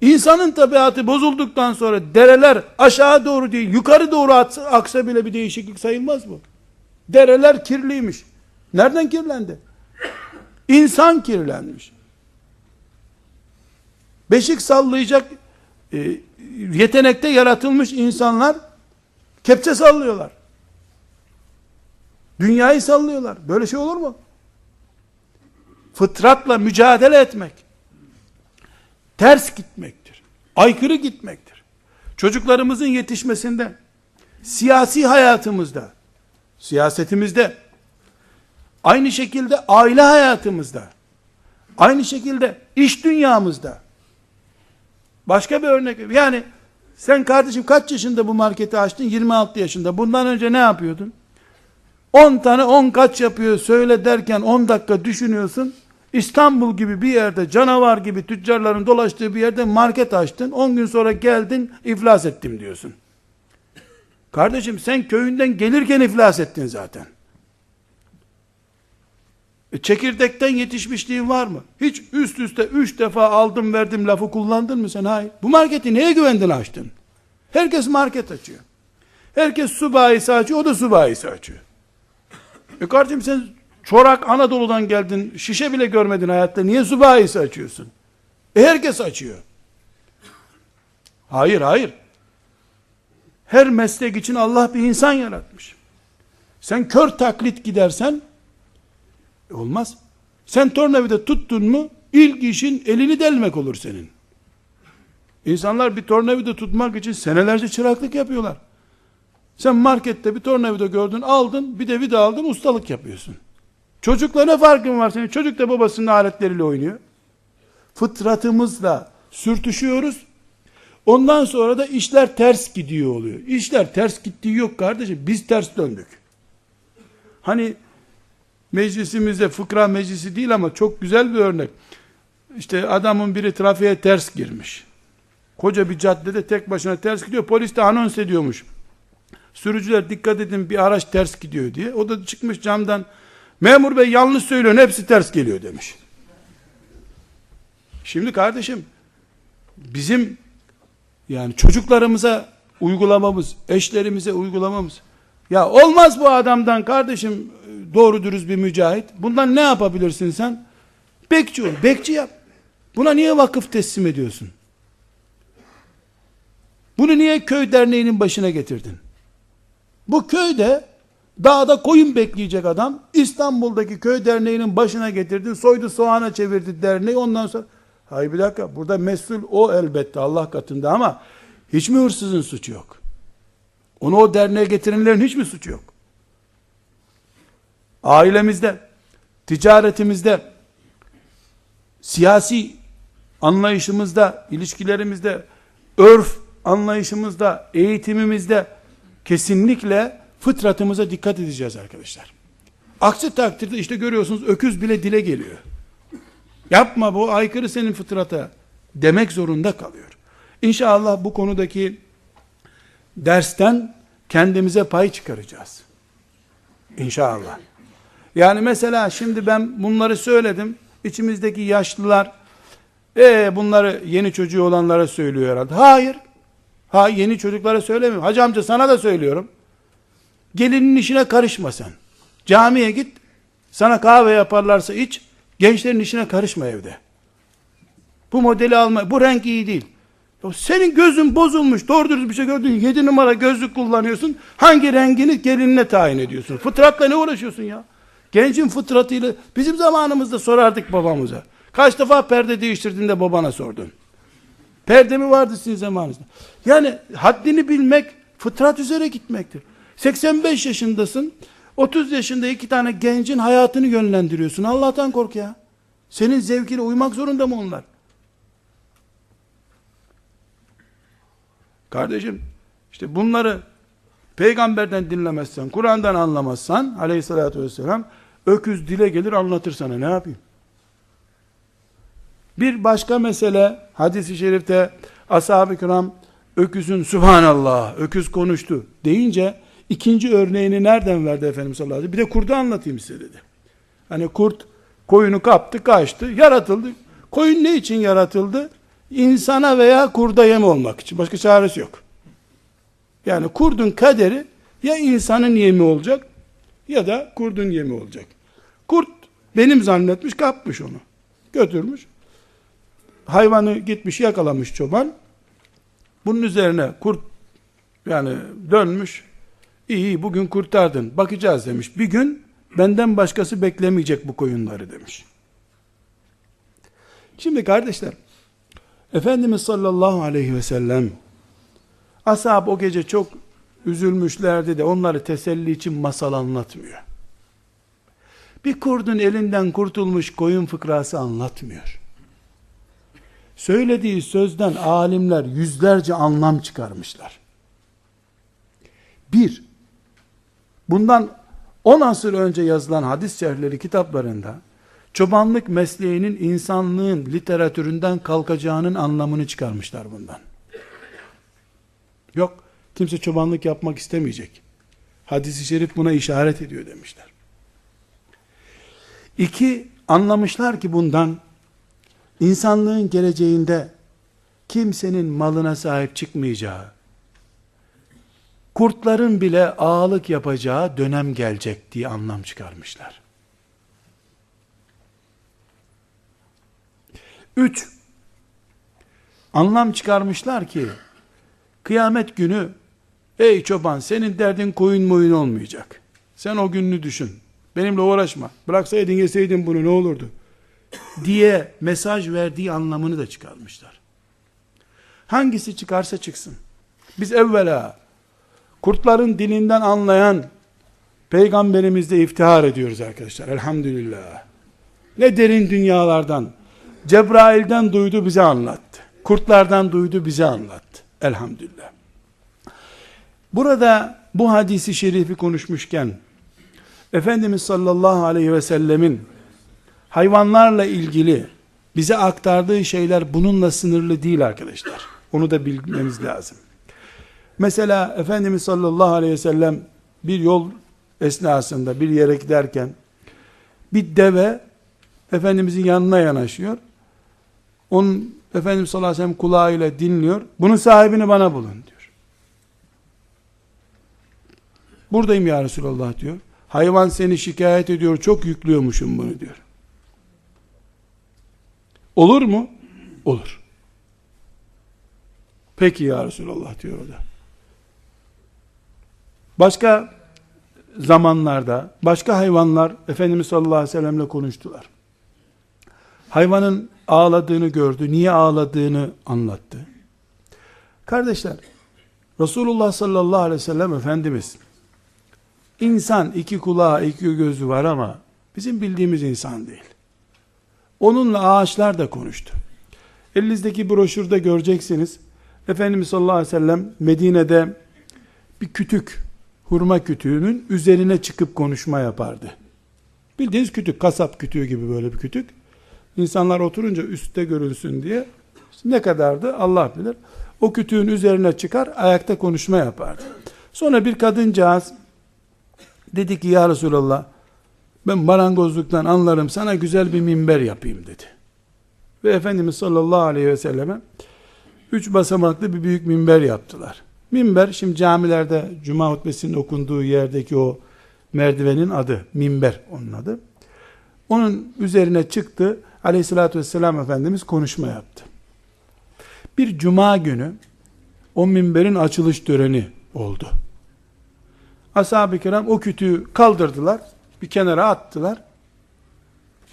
İnsanın tabiatı bozulduktan sonra dereler aşağı doğru değil yukarı doğru aksa bile bir değişiklik sayılmaz bu. Dereler kirliymiş. Nereden kirlendi? İnsan kirlenmiş. Beşik sallayacak e, yetenekte yaratılmış insanlar Kepçe sallıyorlar. Dünyayı sallıyorlar. Böyle şey olur mu? Fıtratla mücadele etmek ters gitmektir. Aykırı gitmektir. Çocuklarımızın yetişmesinde, siyasi hayatımızda, siyasetimizde, aynı şekilde aile hayatımızda, aynı şekilde iş dünyamızda, başka bir örnek, yani sen kardeşim kaç yaşında bu marketi açtın? 26 yaşında. Bundan önce ne yapıyordun? 10 tane 10 kaç yapıyor söyle derken 10 dakika düşünüyorsun. İstanbul gibi bir yerde canavar gibi tüccarların dolaştığı bir yerde market açtın. 10 gün sonra geldin iflas ettim diyorsun. Kardeşim sen köyünden gelirken iflas ettin zaten. E, çekirdekten yetişmişliğin var mı? Hiç üst üste üç defa aldım verdim lafı kullandın mı sen? Hayır. Bu marketi neye güvendin açtın? Herkes market açıyor. Herkes su bayisi açıyor, o da su bayisi açıyor. E kardeşim sen çorak Anadolu'dan geldin, şişe bile görmedin hayatta, niye su açıyorsun? E herkes açıyor. Hayır, hayır. Her meslek için Allah bir insan yaratmış. Sen kör taklit gidersen, e olmaz. Sen tornavida tuttun mu, ilk işin elini delmek olur senin. İnsanlar bir tornavida tutmak için senelerce çıraklık yapıyorlar. Sen markette bir tornavida gördün, aldın, bir de vida aldın, ustalık yapıyorsun. Çocukla ne farkın var senin? Çocuk da babasının aletleriyle oynuyor. Fıtratımızla sürtüşüyoruz. Ondan sonra da işler ters gidiyor oluyor. İşler ters gittiği yok kardeşim. Biz ters döndük. Hani meclisimizde fıkra meclisi değil ama çok güzel bir örnek. İşte adamın biri trafiğe ters girmiş. Koca bir caddede tek başına ters gidiyor. Polis de anons ediyormuş. Sürücüler dikkat edin bir araç ters gidiyor diye. O da çıkmış camdan memur bey yanlış söylüyor hepsi ters geliyor demiş. Şimdi kardeşim bizim yani çocuklarımıza uygulamamız, eşlerimize uygulamamız ya olmaz bu adamdan kardeşim doğru dürüst bir mücahit. Bundan ne yapabilirsin sen? Bekçi ol. Bekçi yap. Buna niye vakıf teslim ediyorsun? Bunu niye köy derneğinin başına getirdin? Bu köyde dağda koyun bekleyecek adam İstanbul'daki köy derneğinin başına getirdin. Soydu soğana çevirdi derneği ondan sonra hayır bir dakika burada mesul o elbette Allah katında ama hiç mi hırsızın suçu yok? Onu o derneğe getirenlerin hiç mi suçu yok? Ailemizde, ticaretimizde, siyasi anlayışımızda, ilişkilerimizde, örf anlayışımızda, eğitimimizde kesinlikle fıtratımıza dikkat edeceğiz arkadaşlar. Aksi takdirde işte görüyorsunuz öküz bile dile geliyor. Yapma bu aykırı senin fıtrata demek zorunda kalıyor. İnşallah bu konudaki dersten kendimize pay çıkaracağız. İnşallah. Yani mesela şimdi ben bunları söyledim. İçimizdeki yaşlılar e bunları yeni çocuğu olanlara söylüyor herhalde. Hayır. Ha yeni çocuklara söylemiyorum. Hacı amca sana da söylüyorum. Gelinin işine karışma sen. Camiye git. Sana kahve yaparlarsa iç. Gençlerin işine karışma evde. Bu modeli alma. Bu renk iyi değil. Senin gözün bozulmuş. Doğru dürüst bir şey gördün. Yedi numara gözlük kullanıyorsun. Hangi rengini gelinine tayin ediyorsun? Fıtratla ne uğraşıyorsun ya? Gencin fıtratıyla bizim zamanımızda sorardık babamıza. Kaç defa perde değiştirdiğinde babana sordun. Perde mi vardı sizin zamanınızda? Yani haddini bilmek fıtrat üzere gitmektir. 85 yaşındasın. 30 yaşında iki tane gencin hayatını yönlendiriyorsun. Allah'tan kork ya. Senin zevkine uymak zorunda mı onlar? Kardeşim işte bunları peygamberden dinlemezsen, Kur'an'dan anlamazsan aleyhissalatü vesselam öküz dile gelir anlatır sana ne yapayım? Bir başka mesele hadisi şerifte ashab-ı kiram öküzün subhanallah öküz konuştu deyince ikinci örneğini nereden verdi Efendimiz sallallahu aleyhi ve sellem? Bir de kurdu anlatayım size dedi. Hani kurt koyunu kaptı kaçtı yaratıldı. Koyun ne için yaratıldı? İnsana veya kurda yem olmak için. Başka çaresi yok. Yani kurdun kaderi ya insanın yemi olacak ya da kurdun yemi olacak. Kurt benim zannetmiş kapmış onu. Götürmüş. Hayvanı gitmiş yakalamış çoban. Bunun üzerine kurt yani dönmüş İyi iyi bugün kurtardın. Bakacağız demiş. Bir gün benden başkası beklemeyecek bu koyunları demiş. Şimdi kardeşler Efendimiz sallallahu aleyhi ve sellem ashab o gece çok üzülmüşlerdi de onları teselli için masal anlatmıyor. Bir kurdun elinden kurtulmuş koyun fıkrası anlatmıyor. Söylediği sözden alimler yüzlerce anlam çıkarmışlar. Bir, bundan 10 asır önce yazılan hadis şerhleri kitaplarında çobanlık mesleğinin insanlığın literatüründen kalkacağının anlamını çıkarmışlar bundan. Yok, kimse çobanlık yapmak istemeyecek. Hadis-i şerif buna işaret ediyor demişler. İki, anlamışlar ki bundan insanlığın geleceğinde kimsenin malına sahip çıkmayacağı, kurtların bile ağalık yapacağı dönem gelecek diye anlam çıkarmışlar. Üç, anlam çıkarmışlar ki, kıyamet günü, ey çoban senin derdin koyun moyun olmayacak. Sen o gününü düşün. Benimle uğraşma. Bıraksaydın yeseydin bunu ne olurdu? Diye mesaj verdiği anlamını da çıkarmışlar. Hangisi çıkarsa çıksın. Biz evvela kurtların dilinden anlayan peygamberimizde iftihar ediyoruz arkadaşlar. Elhamdülillah. Ne derin dünyalardan, Cebrail'den duydu bize anlattı. Kurtlardan duydu bize anlattı. Elhamdülillah. Burada bu hadisi şerifi konuşmuşken Efendimiz sallallahu aleyhi ve sellemin hayvanlarla ilgili bize aktardığı şeyler bununla sınırlı değil arkadaşlar. Onu da bilmemiz lazım. Mesela Efendimiz sallallahu aleyhi ve sellem bir yol esnasında bir yere giderken bir deve Efendimizin yanına yanaşıyor. Onun Efendimiz sallallahu aleyhi ve sellem kulağıyla dinliyor. Bunun sahibini bana bulun diyor. Buradayım ya Resulallah diyor. Hayvan seni şikayet ediyor, çok yüklüyormuşum bunu diyor. Olur mu? Olur. Peki ya Resulallah diyor o da. Başka zamanlarda başka hayvanlar Efendimiz sallallahu aleyhi ve sellemle konuştular. Hayvanın ağladığını gördü, niye ağladığını anlattı. Kardeşler, Resulullah sallallahu aleyhi ve sellem Efendimiz İnsan iki kulağı, iki gözü var ama bizim bildiğimiz insan değil. Onunla ağaçlar da konuştu. Elinizdeki broşürde göreceksiniz. Efendimiz sallallahu aleyhi ve sellem Medine'de bir kütük, hurma kütüğünün üzerine çıkıp konuşma yapardı. Bildiğiniz kütük, kasap kütüğü gibi böyle bir kütük. İnsanlar oturunca üstte görülsün diye ne kadardı Allah bilir. O kütüğün üzerine çıkar, ayakta konuşma yapardı. Sonra bir kadıncağız Dedi ki ya Resulallah ben marangozluktan anlarım sana güzel bir minber yapayım dedi. Ve Efendimiz sallallahu aleyhi ve selleme üç basamaklı bir büyük minber yaptılar. Minber şimdi camilerde cuma hutbesinin okunduğu yerdeki o merdivenin adı minber onun adı. Onun üzerine çıktı aleyhissalatü vesselam Efendimiz konuşma yaptı. Bir cuma günü o minberin açılış töreni oldu. Ashab-ı kiram o kütüğü kaldırdılar. Bir kenara attılar.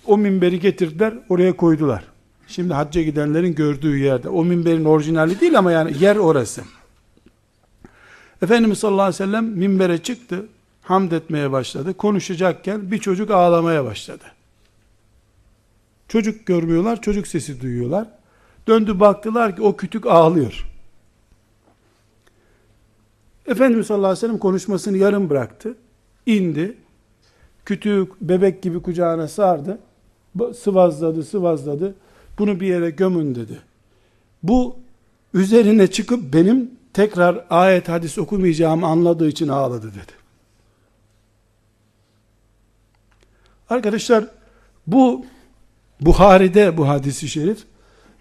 O minberi getirdiler. Oraya koydular. Şimdi hacca gidenlerin gördüğü yerde. O minberin orijinali değil ama yani yer orası. Efendimiz sallallahu aleyhi ve sellem minbere çıktı. Hamd etmeye başladı. Konuşacakken bir çocuk ağlamaya başladı. Çocuk görmüyorlar, çocuk sesi duyuyorlar. Döndü baktılar ki o kütük ağlıyor. Efendimiz sallallahu aleyhi ve sellem konuşmasını yarım bıraktı. İndi. Kütüğü bebek gibi kucağına sardı. Sıvazladı, sıvazladı. Bunu bir yere gömün dedi. Bu üzerine çıkıp benim tekrar ayet hadis okumayacağımı anladığı için ağladı dedi. Arkadaşlar bu Buhari'de bu hadisi şerif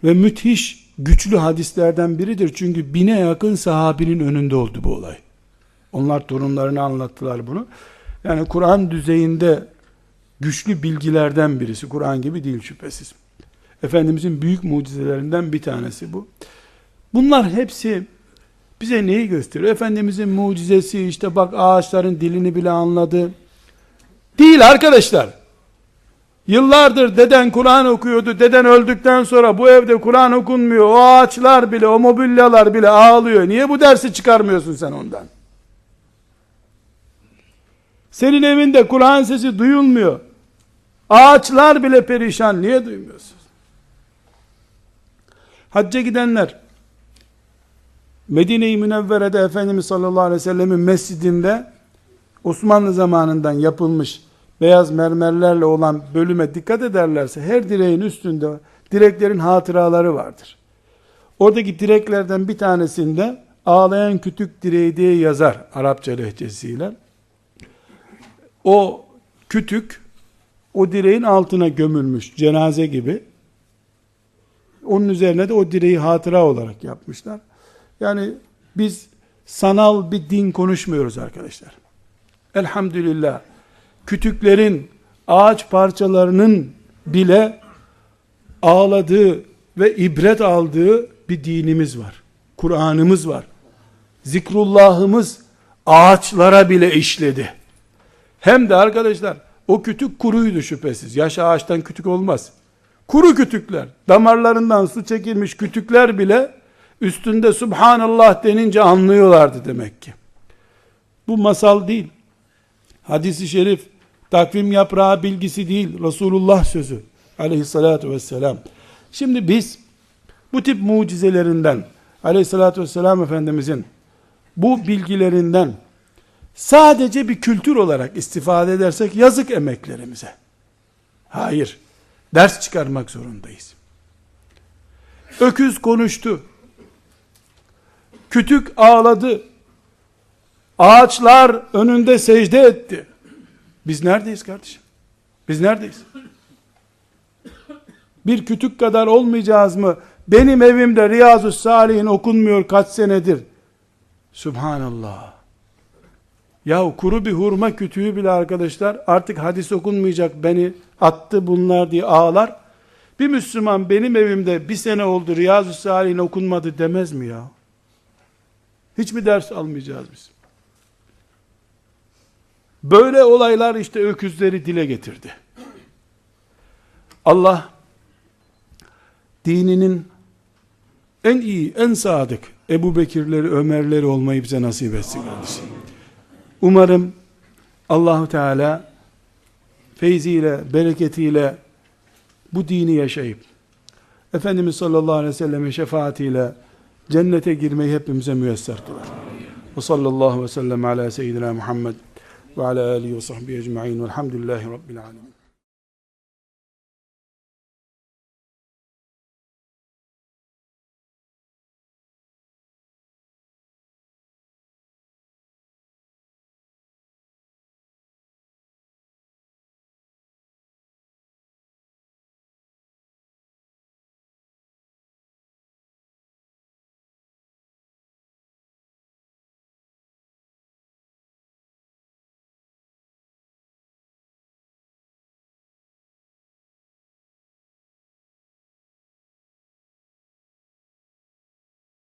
ve müthiş güçlü hadislerden biridir. Çünkü bine yakın sahabinin önünde oldu bu olay. Onlar torunlarına anlattılar bunu. Yani Kur'an düzeyinde güçlü bilgilerden birisi. Kur'an gibi değil şüphesiz. Efendimizin büyük mucizelerinden bir tanesi bu. Bunlar hepsi bize neyi gösteriyor? Efendimizin mucizesi işte bak ağaçların dilini bile anladı. Değil arkadaşlar. Yıllardır deden Kur'an okuyordu. Deden öldükten sonra bu evde Kur'an okunmuyor. O ağaçlar bile, o mobilyalar bile ağlıyor. Niye bu dersi çıkarmıyorsun sen ondan? Senin evinde Kur'an sesi duyulmuyor. Ağaçlar bile perişan. Niye duymuyorsun? Hacca gidenler Medine-i Münevvere'de Efendimiz sallallahu aleyhi ve sellemin mescidinde Osmanlı zamanından yapılmış beyaz mermerlerle olan bölüme dikkat ederlerse her direğin üstünde direklerin hatıraları vardır. Oradaki direklerden bir tanesinde ağlayan kütük direği diye yazar Arapça lehçesiyle. O kütük o direğin altına gömülmüş cenaze gibi. Onun üzerine de o direği hatıra olarak yapmışlar. Yani biz sanal bir din konuşmuyoruz arkadaşlar. Elhamdülillah. Kütüklerin, ağaç parçalarının bile ağladığı ve ibret aldığı bir dinimiz var. Kur'an'ımız var. Zikrullahımız ağaçlara bile işledi. Hem de arkadaşlar o kütük kuruydu şüphesiz. Yaş ağaçtan kütük olmaz. Kuru kütükler, damarlarından su çekilmiş kütükler bile üstünde Subhanallah denince anlıyorlardı demek ki. Bu masal değil. Hadisi şerif, takvim yaprağı bilgisi değil. Resulullah sözü aleyhissalatu vesselam. Şimdi biz bu tip mucizelerinden aleyhissalatü vesselam Efendimizin bu bilgilerinden sadece bir kültür olarak istifade edersek yazık emeklerimize. Hayır. Ders çıkarmak zorundayız. Öküz konuştu. Kütük ağladı. Ağaçlar önünde secde etti. Biz neredeyiz kardeşim? Biz neredeyiz? Bir kütük kadar olmayacağız mı? Benim evimde Riyazu Salih'in okunmuyor kaç senedir. Subhanallah. Ya kuru bir hurma kütüğü bile arkadaşlar artık hadis okunmayacak beni attı bunlar diye ağlar. Bir Müslüman benim evimde bir sene oldu Riyazu Salih'in okunmadı demez mi ya? Hiç mi ders almayacağız biz? Böyle olaylar işte öküzleri dile getirdi. Allah dininin en iyi, en sadık Ebu Bekirleri, Ömerleri olmayı bize nasip etsin kardeşim. Umarım Allahu Teala feyziyle, bereketiyle bu dini yaşayıp Efendimiz sallallahu aleyhi ve sellem'in şefaatiyle cennete girmeyi hepimize müyesser kılar. Ve sallallahu ve sellem ala seyyidina Muhammed ve ala alihi ve sahbihi ecma'in velhamdülillahi rabbil alemin.